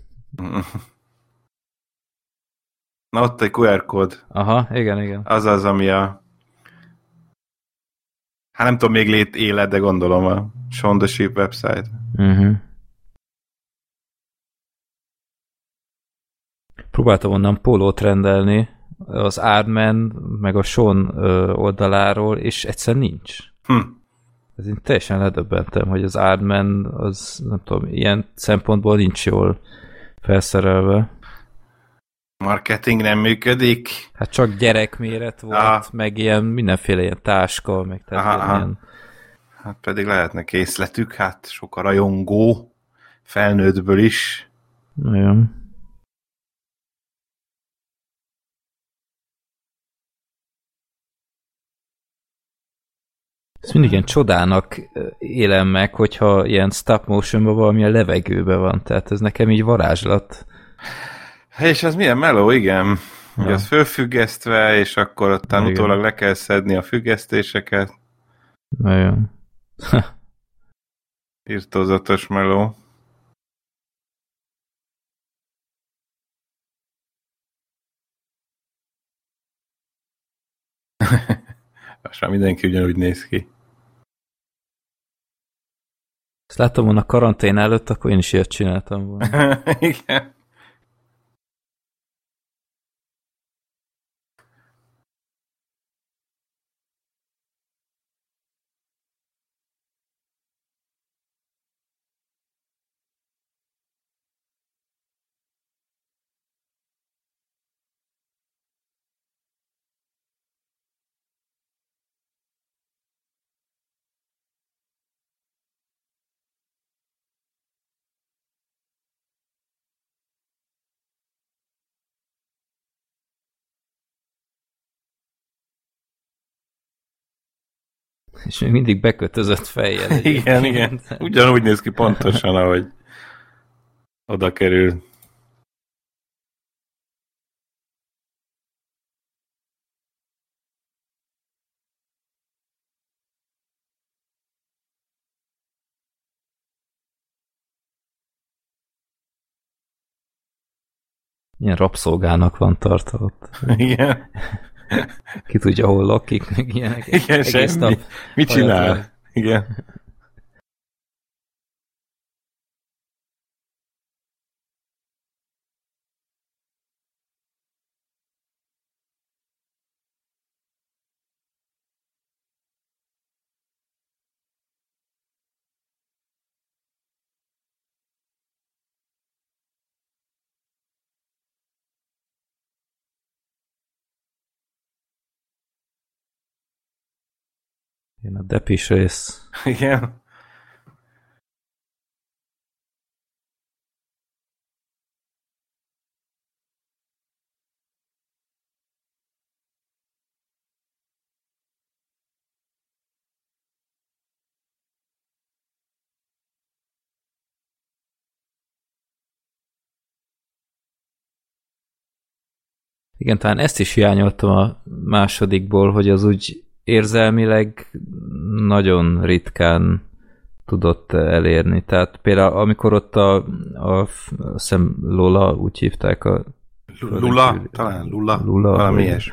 Speaker 2: Na ott egy QR kód.
Speaker 1: Aha, igen, igen.
Speaker 2: Az az, ami a... Hát nem tudom, még lét élet, de gondolom a Sheep website.
Speaker 1: Uh-huh. Próbáltam onnan pólót rendelni az Ardman meg a Sean oldaláról, és egyszer nincs.
Speaker 2: Hm.
Speaker 1: Ez én teljesen ledöbbentem, hogy az Ardman az, nem tudom, ilyen szempontból nincs jól felszerelve.
Speaker 2: Marketing nem működik.
Speaker 1: Hát csak gyerekméret volt,
Speaker 2: Aha.
Speaker 1: meg ilyen mindenféle ilyen táska, meg tehát
Speaker 2: Aha,
Speaker 1: ilyen,
Speaker 2: Hát pedig lehetne készletük, hát sok a rajongó, felnőttből is.
Speaker 1: nagyon. Ezt mindig ilyen csodának élem meg, hogyha ilyen stop motionban valami a levegőben van, tehát ez nekem így varázslat.
Speaker 2: És ez milyen meló, igen.
Speaker 1: Ja.
Speaker 2: az fölfüggesztve, és akkor
Speaker 1: Igen.
Speaker 2: utólag le kell szedni a függesztéseket.
Speaker 1: Nagyon.
Speaker 2: Írtózatos meló. Most már mindenki ugyanúgy néz ki.
Speaker 1: Ezt láttam volna karantén előtt, akkor én is ilyet csináltam volna.
Speaker 2: Igen.
Speaker 1: És még mindig bekötözött fejjel.
Speaker 2: Igen, igen. Ugyanúgy néz ki pontosan, ahogy oda kerül.
Speaker 1: Milyen rabszolgának van tartva ott.
Speaker 2: Igen.
Speaker 1: Ki tudja, hol lakik, meg ilyenek.
Speaker 2: Igen,
Speaker 1: Egész
Speaker 2: semmi.
Speaker 1: nap
Speaker 2: Mit csinál? Igen.
Speaker 1: Depis rész.
Speaker 2: Igen.
Speaker 1: Igen, talán ezt is hiányoltam a másodikból, hogy az úgy érzelmileg nagyon ritkán tudott elérni. Tehát például amikor ott a, a, a hiszem Lola, úgy hívták a
Speaker 2: Lula? Talán Lula.
Speaker 1: Lula,
Speaker 2: Valami ilyes.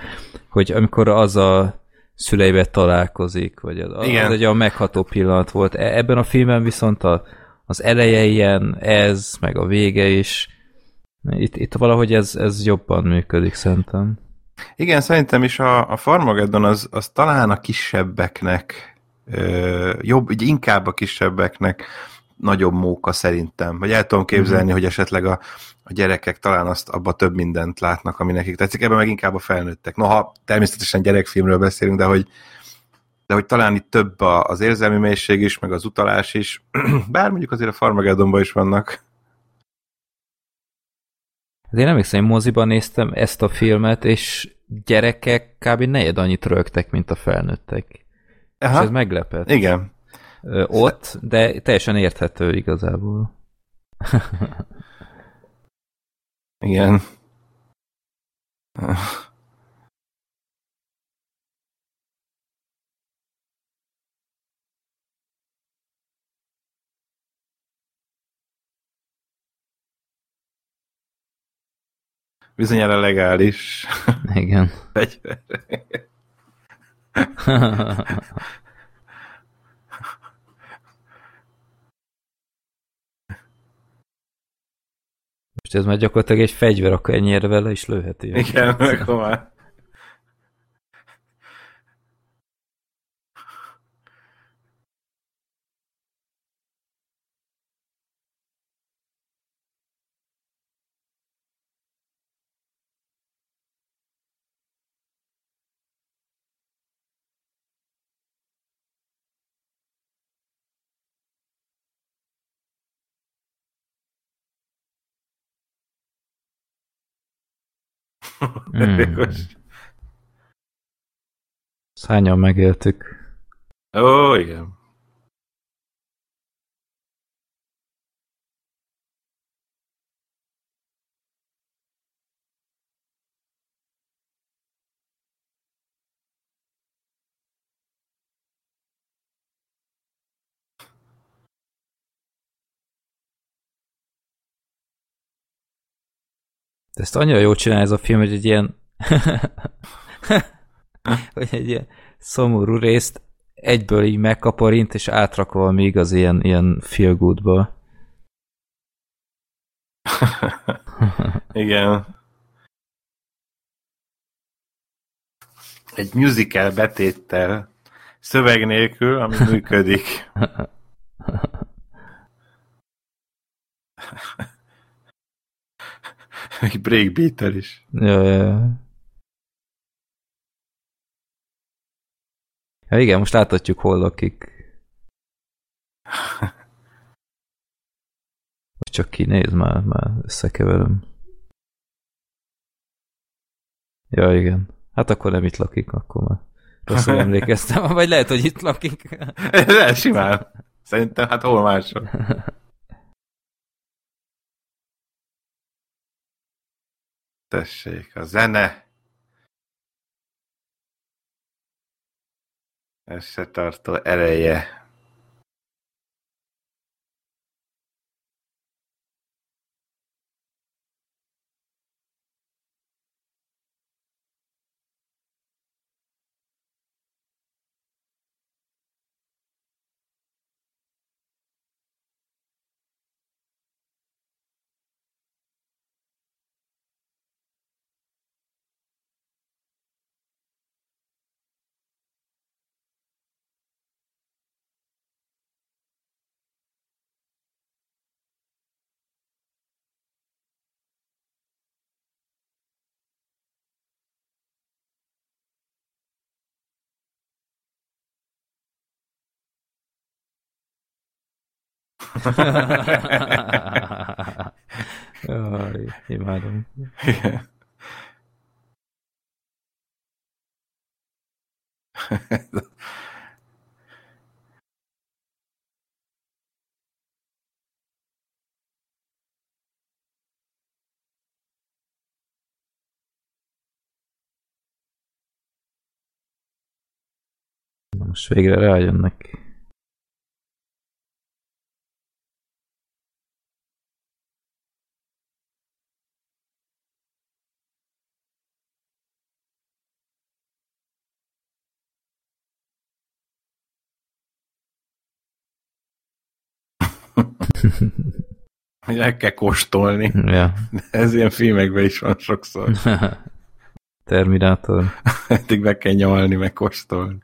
Speaker 1: hogy amikor az a szüleivel találkozik, vagy az, az
Speaker 2: Igen.
Speaker 1: egy olyan megható pillanat volt. E- Ebben a filmben viszont a, az eleje ilyen, ez, meg a vége is. Itt, itt valahogy ez, ez jobban működik szerintem.
Speaker 2: Igen, szerintem is a, a Farmageddon az, az talán a kisebbeknek ö, jobb, így inkább a kisebbeknek nagyobb móka szerintem. Vagy el tudom képzelni,
Speaker 1: Mhm.
Speaker 2: hogy esetleg a, a gyerekek talán azt abba több mindent látnak, ami nekik tetszik. Ebben meg inkább a felnőttek. Noha természetesen gyerekfilmről beszélünk, de hogy, de hogy talán itt több az érzelmi mélység is, meg az utalás is. Bár mondjuk azért a Farmageddonban is vannak.
Speaker 1: Hát én emlékszem, én moziban néztem ezt a filmet, és gyerekek kb. negyed annyit rögtek, mint a felnőttek. És ez meglepett.
Speaker 2: Igen.
Speaker 1: Ö, ott, de teljesen érthető igazából.
Speaker 2: Igen. Bizonyára legális
Speaker 1: Igen.
Speaker 2: fegyver.
Speaker 1: Most ez már gyakorlatilag egy fegyver, akkor ennyire vele is lőheti.
Speaker 2: Igen, meg hová.
Speaker 1: Mm. Megéltük.
Speaker 2: Ó, igen.
Speaker 1: De ezt annyira jól csinál ez a film, hogy egy ilyen hogy egy ilyen szomorú részt egyből így megkaparint, és átrak valami igaz ilyen, ilyen feel goodba.
Speaker 2: Igen. Egy musical betéttel, szöveg nélkül, ami működik. Egy breakbeat is.
Speaker 1: Ja, ja, ja. Ja igen, most láthatjuk hol lakik. Most csak kinéz, már, már összekeverem. Ja, igen. Hát akkor nem itt lakik, akkor már rosszul emlékeztem. Vagy lehet, hogy itt lakik.
Speaker 2: Ez simán. Szerintem hát hol máshol. Tessék, a zene. Összetartó ereje.
Speaker 1: Jaj, imádom.
Speaker 2: Igen.
Speaker 1: Most végre rájönnek.
Speaker 2: Hogy el kell kóstolni.
Speaker 1: Ja.
Speaker 2: Ez ilyen filmekben is van sokszor.
Speaker 1: Terminátor.
Speaker 2: Eddig meg kell nyalni, meg kóstolni.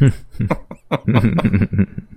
Speaker 2: ふんふん。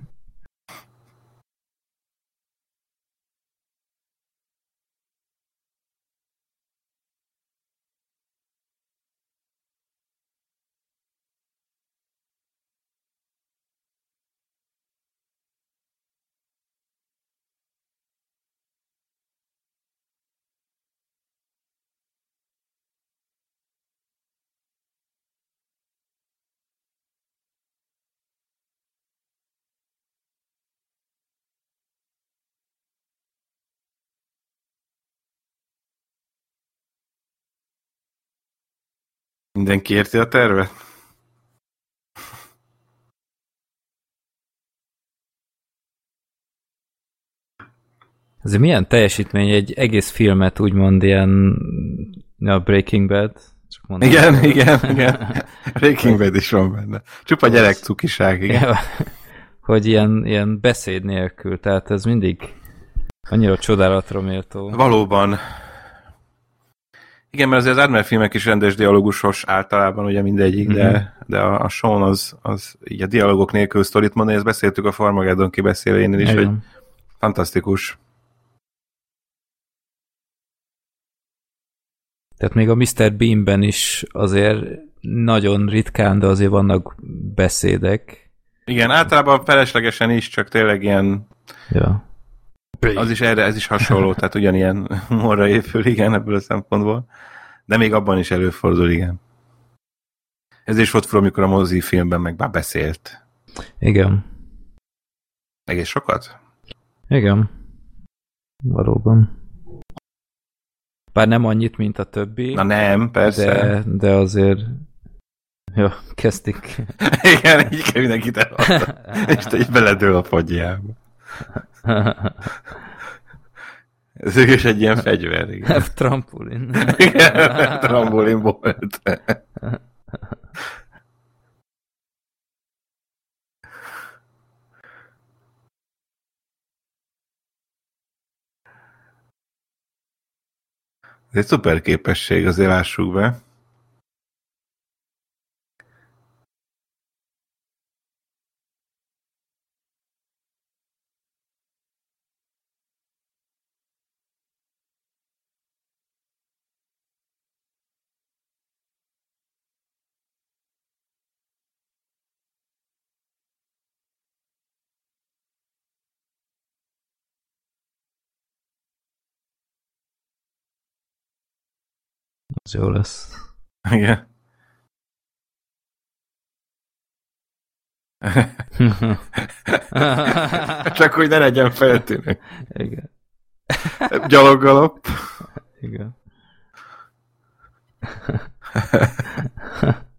Speaker 2: Mindenki érti a tervet?
Speaker 1: Ez milyen teljesítmény egy egész filmet úgymond ilyen a Breaking Bad. Csak mondom.
Speaker 2: Igen, igen, igen. Breaking Bad is van benne. Csupa gyerek cukiság, igen.
Speaker 1: Ja, hogy ilyen, ilyen beszéd nélkül, tehát ez mindig annyira csodálatra méltó.
Speaker 2: Valóban. Igen, mert azért az Admer filmek is rendes dialógusos általában, ugye mindegyik, mm-hmm. de, de a, a Sean az, az így a dialogok nélkül sztorit mondani, ezt beszéltük a Farmageddon kibeszélőjénél is,
Speaker 1: Igen.
Speaker 2: hogy fantasztikus.
Speaker 1: Tehát még a Mr. Beanben is azért nagyon ritkán, de azért vannak beszédek.
Speaker 2: Igen, általában feleslegesen is, csak tényleg ilyen,
Speaker 1: Ja.
Speaker 2: Az is erre, ez is hasonló, tehát ugyanilyen morra épül, igen, ebből a szempontból. De még abban is előfordul, igen. Ez is volt fel, amikor a mozi filmben meg már beszélt.
Speaker 1: Igen.
Speaker 2: Egész sokat?
Speaker 1: Igen. Valóban. Bár nem annyit, mint a többi.
Speaker 2: Na nem, persze.
Speaker 1: De, de azért... Jó, kezdték.
Speaker 2: Igen, így kell mindenkit És te így beledől a podjába. Ez is egy ilyen fegyver, igen.
Speaker 1: Trampulin.
Speaker 2: igen, trampulin volt. Ez egy szuper képesség, azért lássuk be.
Speaker 1: Az jó lesz.
Speaker 2: Igen. Csak hogy ne legyen feltűnő.
Speaker 1: Igen.
Speaker 2: Gyaloggalop.
Speaker 1: Igen.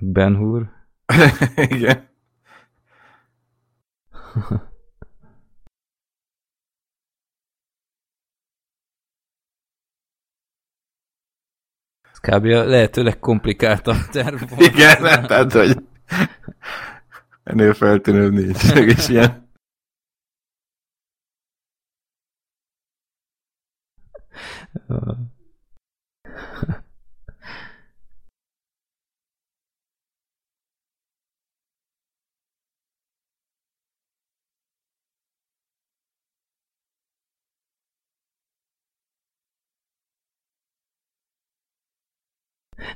Speaker 1: Ben Hur.
Speaker 2: Igen.
Speaker 1: Ez kb. a lehető legkomplikáltabb terv.
Speaker 2: Igen, tehát, hogy ennél feltűnőbb nincs. És ilyen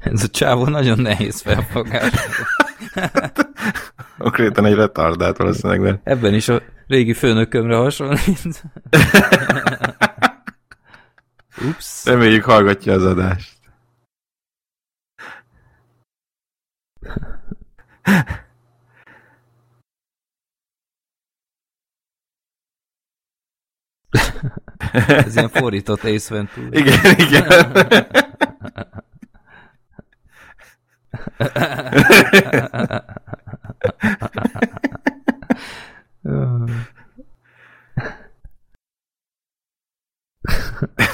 Speaker 1: Ez a csávó nagyon nehéz felfogás.
Speaker 2: Konkrétan egy retardált valószínűleg, de...
Speaker 1: Ebben is a régi főnökömre hasonlít. Ups.
Speaker 2: Reméljük hallgatja az adást.
Speaker 1: Ez ilyen fordított Ace Ventura.
Speaker 2: Igen, igen. uh.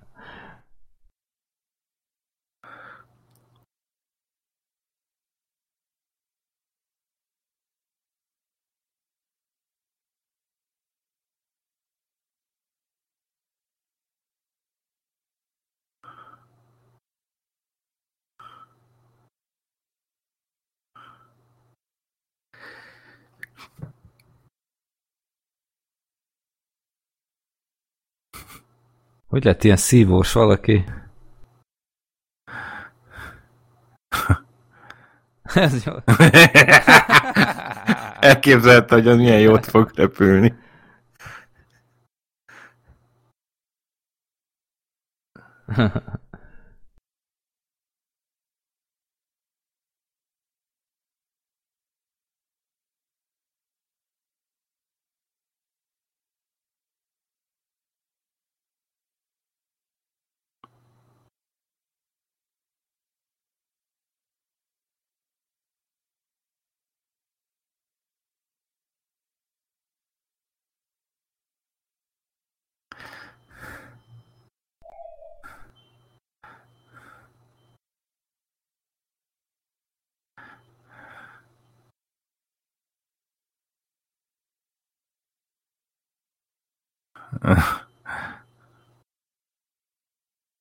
Speaker 1: Hogy lett ilyen szívós valaki? Ez jó.
Speaker 2: Elképzelte, hogy az milyen jót fog repülni.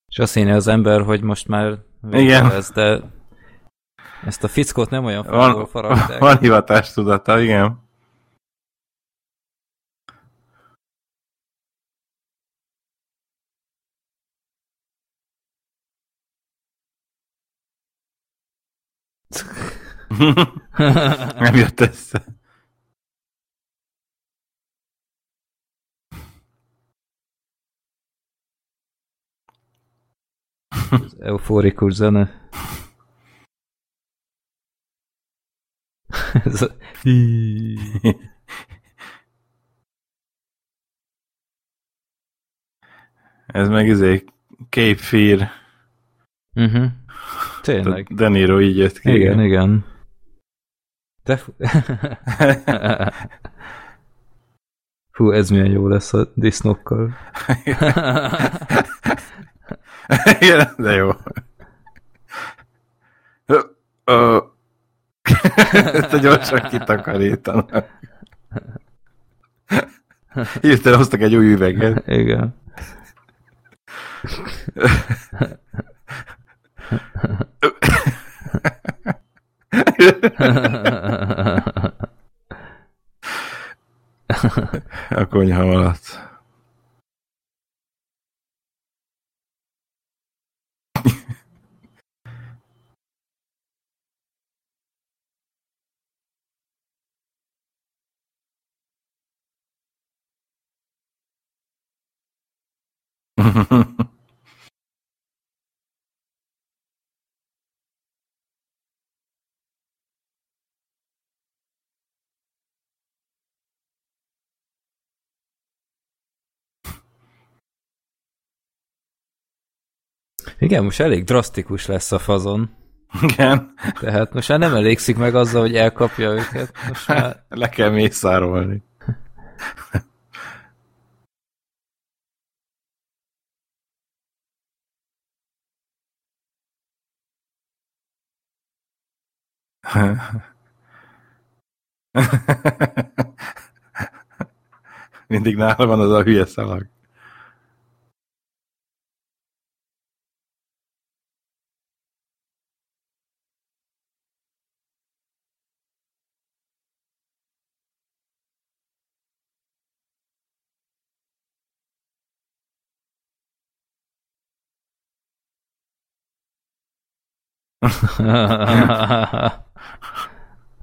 Speaker 1: És azt hinné az ember, hogy most már
Speaker 2: Igen.
Speaker 1: lesz, de ezt a fickót nem olyan
Speaker 2: Van,
Speaker 1: faragták.
Speaker 2: van hivatástudata, igen. Nem jött össze.
Speaker 1: Euforikus zene. Ez a...
Speaker 2: Ez meg izé Cape Fear.
Speaker 1: Uh-huh. Tényleg.
Speaker 2: De Niro így jött ki.
Speaker 1: Igen, igen. De... Fú, ez milyen jó lesz a disznókkal.
Speaker 2: Igen, de jó. Ö, a gyorsan kitakarítanak. Hirtelen hoztak egy új üveget.
Speaker 1: Igen.
Speaker 2: A konyha alatt.
Speaker 1: Igen, most elég drasztikus lesz a fazon.
Speaker 2: Igen,
Speaker 1: Tehát most már nem elégszik meg azzal, hogy elkapja őket. Most már...
Speaker 2: le kell mészárolni. Mindig nála van az a hülye szalag.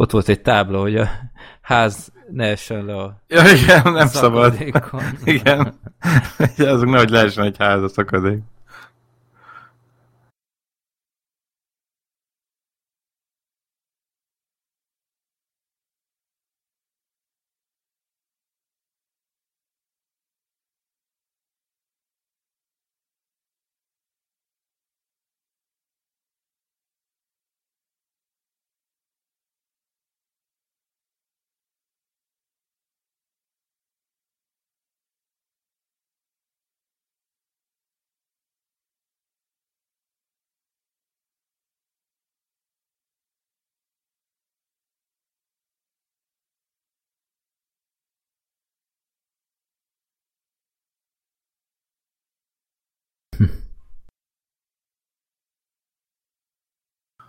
Speaker 1: Ott volt egy tábla, hogy a ház ne essen le a
Speaker 2: Ja, igen, nem szabad. Igen. Azok nehogy lehessen egy ház a szakadék.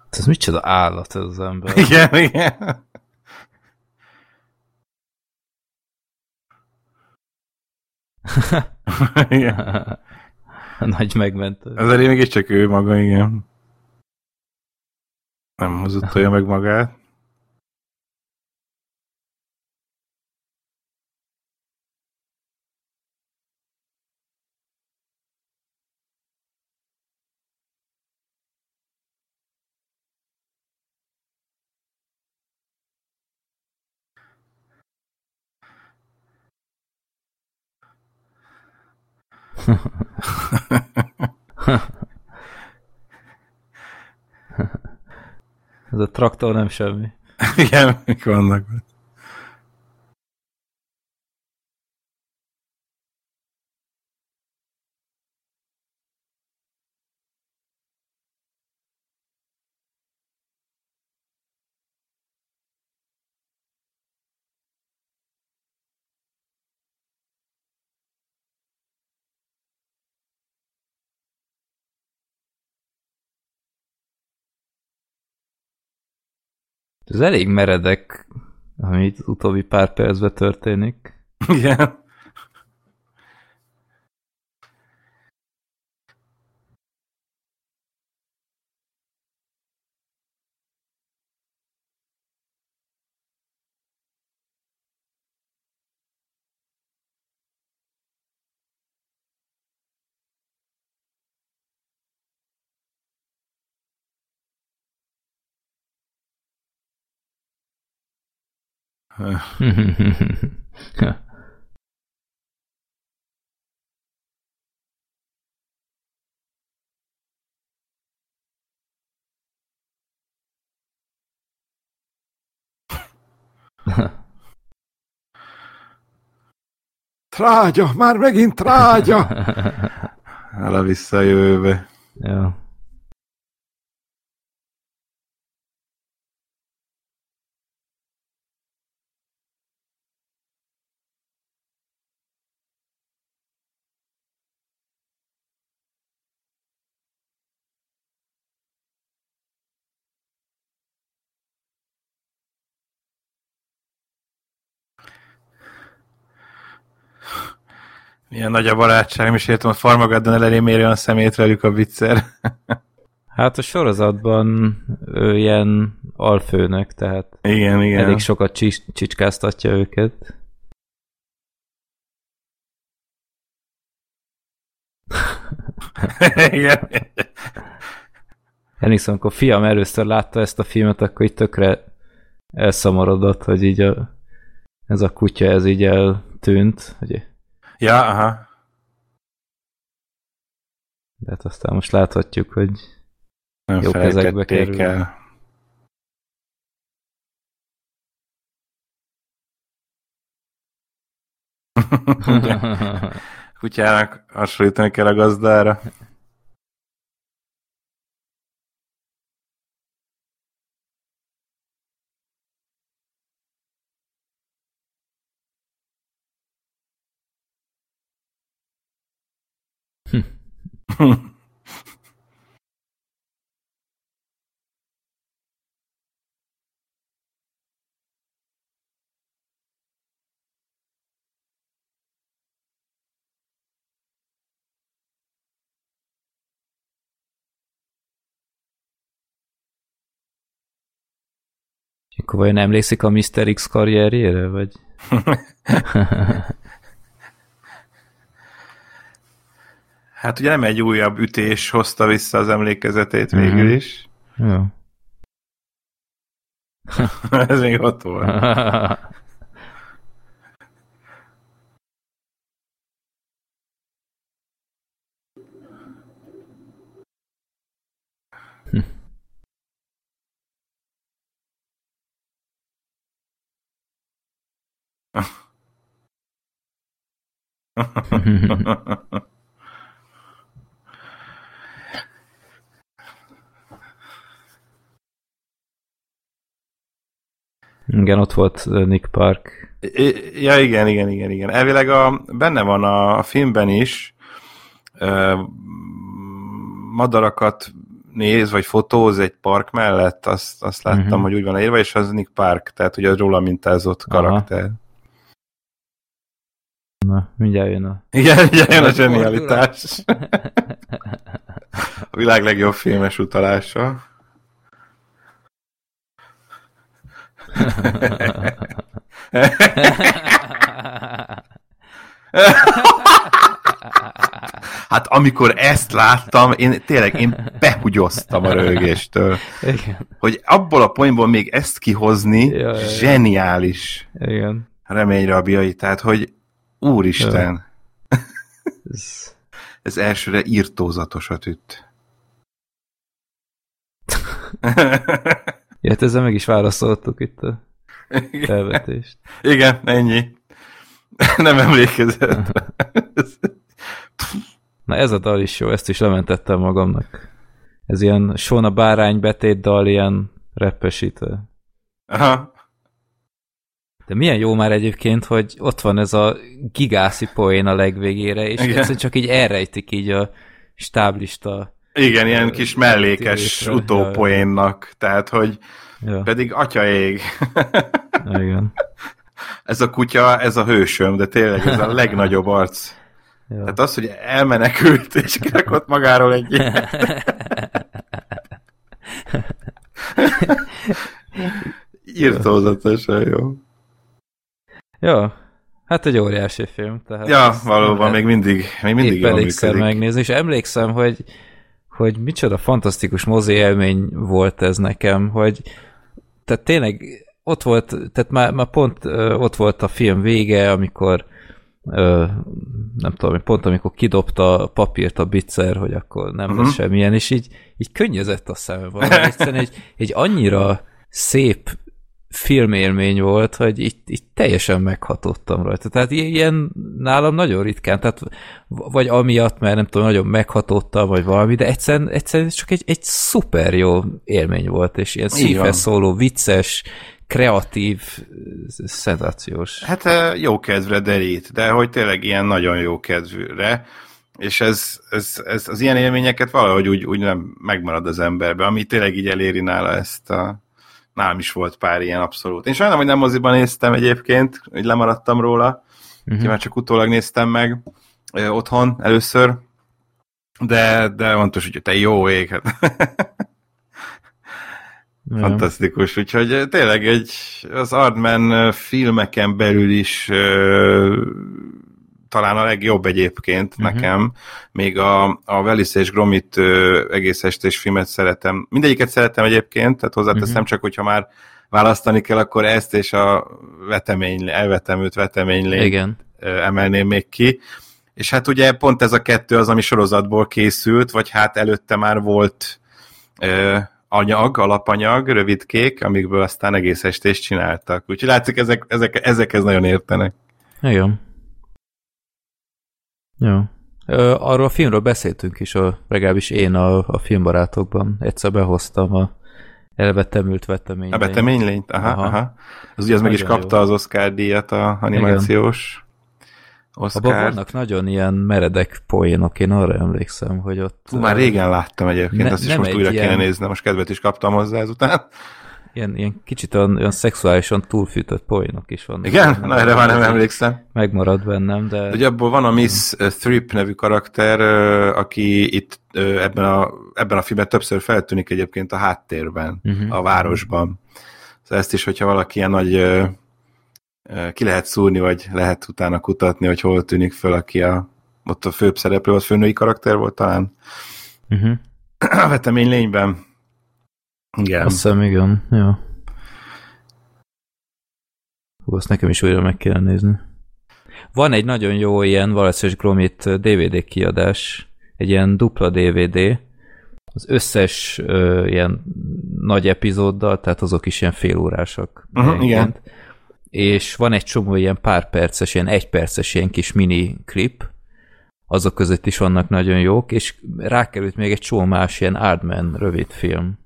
Speaker 1: Ez micsoda állat ez az ember.
Speaker 2: Igen, igen. igen.
Speaker 1: Nagy megmentő.
Speaker 2: Ezért mégiscsak ő maga, igen. Nem hazudtolja meg magát.
Speaker 1: Ez a traktor nem semmi.
Speaker 2: Igen, mik vannak.
Speaker 1: Ez elég meredek, amit utóbbi pár percben történik.
Speaker 2: Igen. Trágya, már megint trágya! A visszajövőbe.
Speaker 1: Ja.
Speaker 2: Milyen nagy a barátság, nem is értem, a Farmageddon elején miért olyan szemét velük a viccer.
Speaker 1: Hát a sorozatban ő ilyen alfőnök, tehát
Speaker 2: igen, igen.
Speaker 1: elég sokat csis- csicskáztatja őket.
Speaker 2: igen.
Speaker 1: Elég amikor fiam először látta ezt a filmet, akkor így tökre elszomorodott, hogy így a, ez a kutya, ez így eltűnt, hogy
Speaker 2: Ja, aha.
Speaker 1: De hát aztán most láthatjuk, hogy
Speaker 2: Nem
Speaker 1: jó kezekbe kerül.
Speaker 2: el. Kutyának hasonlítani kell a gazdára.
Speaker 1: És akkor vajon emlékszik a Mr. X karrierjére, vagy?
Speaker 2: Hát ugye nem egy újabb ütés hozta vissza az emlékezetét végül
Speaker 1: Mhm.
Speaker 2: is.
Speaker 1: Jó.
Speaker 2: Ez még ott volt.
Speaker 1: Igen, ott volt uh, Nick Park.
Speaker 2: Ja, igen, igen, igen, igen. Elvileg a, benne van a, a filmben is ö, madarakat néz, vagy fotóz egy park mellett, azt, azt láttam,
Speaker 1: Mhm.
Speaker 2: hogy úgy van írva, és az Nick Park, tehát ugye az róla mintázott
Speaker 1: Aha.
Speaker 2: karakter.
Speaker 1: Na, mindjárt jön a...
Speaker 2: Igen, igen, jön a zsenialitás. A világ legjobb filmes utalása. Hát amikor ezt láttam, én tényleg én behugyoztam a rögéstől.
Speaker 1: Igen,
Speaker 2: Hogy abból a pontból még ezt kihozni,
Speaker 1: Ja, ja, ja.
Speaker 2: zseniális
Speaker 1: igen.
Speaker 2: biai, tehát hogy úristen.
Speaker 1: Ez...
Speaker 2: ez elsőre írtózatosat üt.
Speaker 1: ja, hát ezzel meg is válaszoltuk itt a felvetést.
Speaker 2: Igen, ennyi. Nem emlékezett.
Speaker 1: Na ez a dal is jó, ezt is lementettem magamnak. Ez ilyen Sona bárány betét dal, ilyen reppesítve.
Speaker 2: Aha.
Speaker 1: De milyen jó már egyébként, hogy ott van ez a gigászi poén a legvégére, és Igen. egyszerűen csak így elrejtik így a stáblista.
Speaker 2: Igen, ilyen kis mellékes utópoénnak, tehát, hogy ja. pedig atya ég.
Speaker 1: Igen.
Speaker 2: ez a kutya, ez a hősöm, de tényleg ez a legnagyobb arc. Ja. Tehát az, hogy elmenekült, és kirakott magáról egy Írtózatosan jó.
Speaker 1: Jó, hát egy óriási film. Tehát
Speaker 2: ja, valóban, még mindig, még mindig
Speaker 1: jól működik. megnézni, és emlékszem, hogy, hogy micsoda fantasztikus mozi élmény volt ez nekem, hogy tehát tényleg ott volt, tehát már, már pont ö, ott volt a film vége, amikor ö, nem tudom, pont amikor kidobta a papírt a biccer, hogy akkor nem uh-huh. lesz semmilyen, és így, így könnyezett a szemem valami. Egyszerűen egy, egy annyira szép filmélmény volt, hogy így, így teljesen meghatottam rajta. Tehát ilyen nálam nagyon ritkán, tehát vagy amiatt, mert nem tudom, nagyon meghatottam, vagy valami, de egyszerűen, egyszerűen csak egy, egy szuper jó élmény volt, és ilyen szívhez szóló, vicces, kreatív, szenzációs.
Speaker 2: Hát jó kedvre derít, de hogy tényleg ilyen nagyon jó kedvre, és ez, ez, ez az ilyen élményeket valahogy úgy, úgy nem megmarad az emberbe, ami tényleg így eléri nála ezt a nálam is volt pár ilyen abszolút. Én sajnálom, hogy nem moziban néztem egyébként, hogy lemaradtam róla, uh-huh. már csak utólag néztem meg ö, otthon először, de, de fontos, hogy te jó ég, hát. Fantasztikus, úgyhogy tényleg egy, az Ardman filmeken belül is ö, talán a legjobb egyébként uh-huh. nekem. Még a, a Wellis és Gromit ö, egész estés filmet szeretem. Mindegyiket szeretem egyébként, tehát hozzáteszem uh-huh. csak, hogyha már választani kell, akkor ezt és a vetemény, elvetemült veteménylényt Igen. emelném még ki. És hát ugye pont ez a kettő az, ami sorozatból készült, vagy hát előtte már volt ö, anyag, alapanyag, rövidkék, amikből aztán egész estést csináltak. Úgyhogy látszik, ezek, ezek, ezekhez nagyon értenek.
Speaker 1: Igen. Jó. Arról a filmről beszéltünk is, a, legalábbis én a, a filmbarátokban. Egyszer behoztam a elvetemült veteménylényt.
Speaker 2: A veteménylényt? Aha, aha. aha. Az ugye az meg is kapta jó. az Oscar díjat a animációs
Speaker 1: Oscar. Abban vannak nagyon ilyen meredek poénok, én arra emlékszem, hogy ott...
Speaker 2: Hú, már régen láttam egyébként, ne, azt is most újra ilyen... kéne nézni, most kedvet is kaptam hozzá ezután
Speaker 1: ilyen, ilyen kicsit olyan, olyan szexuálisan túlfűtött poénok is vannak.
Speaker 2: Igen? Na, erre már nem emlékszem.
Speaker 1: Megmarad bennem, de...
Speaker 2: Ugye abból van a Miss Thrip nevű karakter, aki itt ebben a, ebben a filmben többször feltűnik egyébként a háttérben, uh-huh. a városban. Szóval ezt is, hogyha valaki ilyen nagy ki lehet szúrni, vagy lehet utána kutatni, hogy hol tűnik föl, aki a, ott a főbb szereplő, vagy főnői karakter volt talán. Uh-huh. A vetemény lényben.
Speaker 1: Igen. Azt hiszem, igen. Jó. Hú, azt nekem is újra meg kell nézni. Van egy nagyon jó ilyen Wallace Gromit DVD kiadás, egy ilyen dupla DVD, az összes ö, ilyen nagy epizóddal, tehát azok is ilyen félórásak.
Speaker 2: Uh-huh, igen.
Speaker 1: És van egy csomó ilyen pár perces, ilyen egyperces ilyen kis mini klip, azok között is vannak nagyon jók, és rákerült még egy csomó más ilyen Ardman rövid film.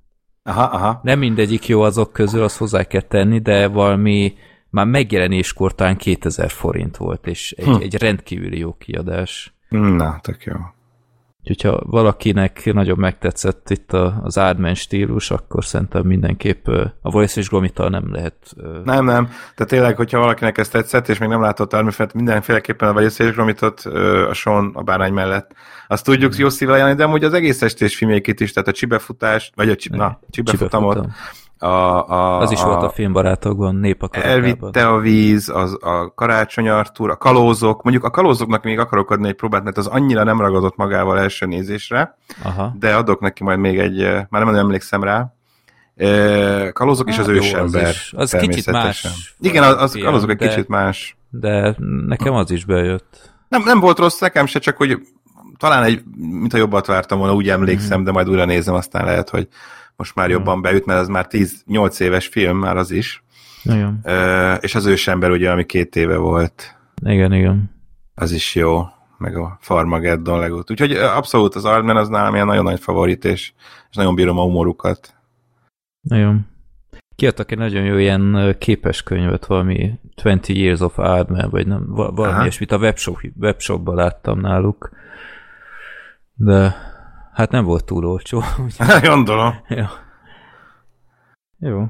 Speaker 2: Aha, aha.
Speaker 1: Nem mindegyik jó azok közül, azt hozzá kell tenni, de valami már megjelenéskor talán 2000 forint volt, és egy, hm. egy rendkívüli jó kiadás.
Speaker 2: Na, tök jó.
Speaker 1: Úgyhogy ha valakinek nagyon megtetszett itt az Ardman stílus, akkor szerintem mindenképp a Voice és Glomital nem lehet...
Speaker 2: Nem, nem. Tehát tényleg, hogyha valakinek ez tetszett, és még nem látott Armifet, mindenféleképpen a Voice és Glomitot a Sean a bárány mellett. Azt tudjuk mm. jó szívvel ajánlani, de amúgy az egész estés filmjékét is, tehát a Csibefutás, vagy a, Csib, na, Csibefutamot,
Speaker 1: a, a, az is a, volt a filmbarátokban, népakaratában.
Speaker 2: Elvitte a víz, az, a Karácsony Artur, a kalózok. Mondjuk a kalózoknak még akarok adni egy próbát, mert az annyira nem ragadott magával első nézésre, Aha. de adok neki majd még egy, már nem, emlékszem rá. Kalózok is az jó, ősember. Az, is.
Speaker 1: az kicsit más.
Speaker 2: Igen, az, az kalózok egy kicsit más.
Speaker 1: De nekem az is bejött.
Speaker 2: Nem, nem volt rossz nekem se, csak hogy talán egy, mint a jobbat vártam volna, úgy emlékszem, mm. de majd újra nézem, aztán lehet, hogy most már jobban beüt, mert ez már 10-8 éves film, már az is.
Speaker 1: Igen.
Speaker 2: Uh, és az ősember ugye, ami két éve volt.
Speaker 1: Igen, igen.
Speaker 2: Az is jó, meg a Farmageddon legut. Úgyhogy abszolút az Artman az nálam ilyen nagyon nagy favorit, és, és nagyon bírom a humorukat.
Speaker 1: Nagyon. Kiadtak egy nagyon jó ilyen képes könyvet, valami 20 Years of Aardman, vagy nem, valami ilyesmit a webshop, webshopban láttam náluk. De hát nem volt túl olcsó.
Speaker 2: Gondolom.
Speaker 1: Jó. Jó.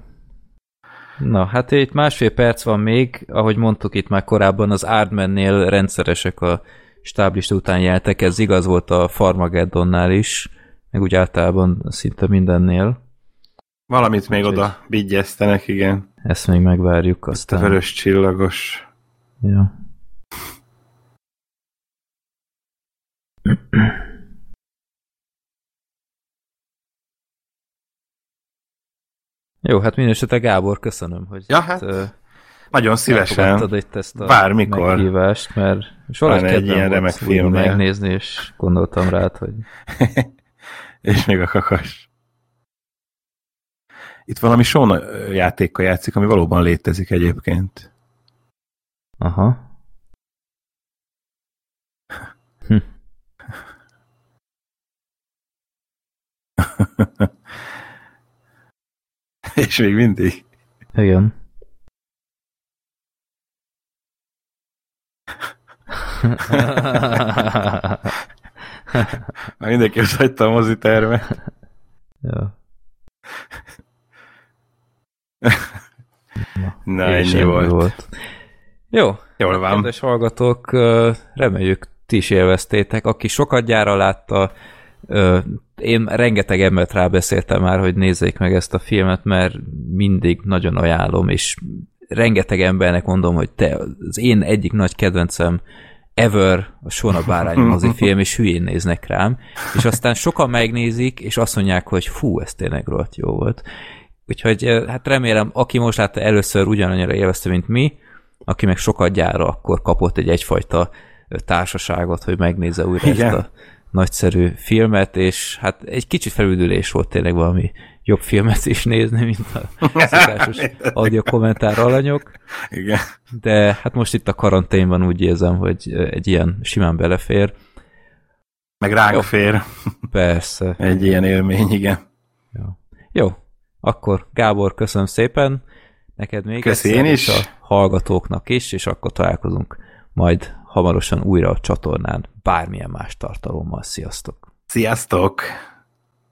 Speaker 1: Na, hát itt másfél perc van még, ahogy mondtuk itt már korábban, az Ardmennél rendszeresek a stáblista után jeltek, ez igaz volt a Farmageddonnál is, meg úgy általában szinte mindennél.
Speaker 2: Valamit még Úgyhogy oda bigyeztenek, igen.
Speaker 1: Ezt még megvárjuk aztán.
Speaker 2: Ezt a vörös csillagos.
Speaker 1: Ja. Jó, hát minősíte Gábor, köszönöm, hogy
Speaker 2: ja, hát, uh, nagyon szívesen.
Speaker 1: itt ezt a
Speaker 2: Bármikor.
Speaker 1: meghívást, mert valahogy egy ilyen remek film megnézni, és gondoltam rád, hogy...
Speaker 2: és még a kakas. Itt valami Sona játékkal játszik, ami valóban létezik egyébként.
Speaker 1: Aha. Hm.
Speaker 2: És még mindig.
Speaker 1: Igen.
Speaker 2: Már mindenki az hagyta a mozitermet.
Speaker 1: Ja.
Speaker 2: Na, Na ennyi volt. volt.
Speaker 1: Jó.
Speaker 2: Jól van.
Speaker 1: Kedves hallgatók, reméljük ti is élveztétek. Aki sokat gyára látta, én rengeteg embert rábeszéltem már, hogy nézzék meg ezt a filmet, mert mindig nagyon ajánlom, és rengeteg embernek mondom, hogy te az én egyik nagy kedvencem ever a Sona Bárány film, és hülyén néznek rám, és aztán sokan megnézik, és azt mondják, hogy fú, ez tényleg rohadt jó volt. Úgyhogy hát remélem, aki most látta először ugyanannyira élvezte, mint mi, aki meg sokat gyára, akkor kapott egy egyfajta társaságot, hogy megnézze újra Igen. ezt a nagyszerű filmet, és hát egy kicsit felüldülés volt tényleg valami jobb filmet is nézni, mint a szokásos audio kommentár alanyok.
Speaker 2: Igen.
Speaker 1: De hát most itt a karanténban úgy érzem, hogy egy ilyen simán belefér.
Speaker 2: Meg ránk jó. fér.
Speaker 1: Persze.
Speaker 2: Egy ilyen élmény, igen.
Speaker 1: Jó. Jó, akkor Gábor, köszönöm szépen. Neked még
Speaker 2: Köszi én is.
Speaker 1: a hallgatóknak is, és akkor találkozunk majd hamarosan újra a csatornán bármilyen más tartalommal. Sziasztok!
Speaker 2: Sziasztok!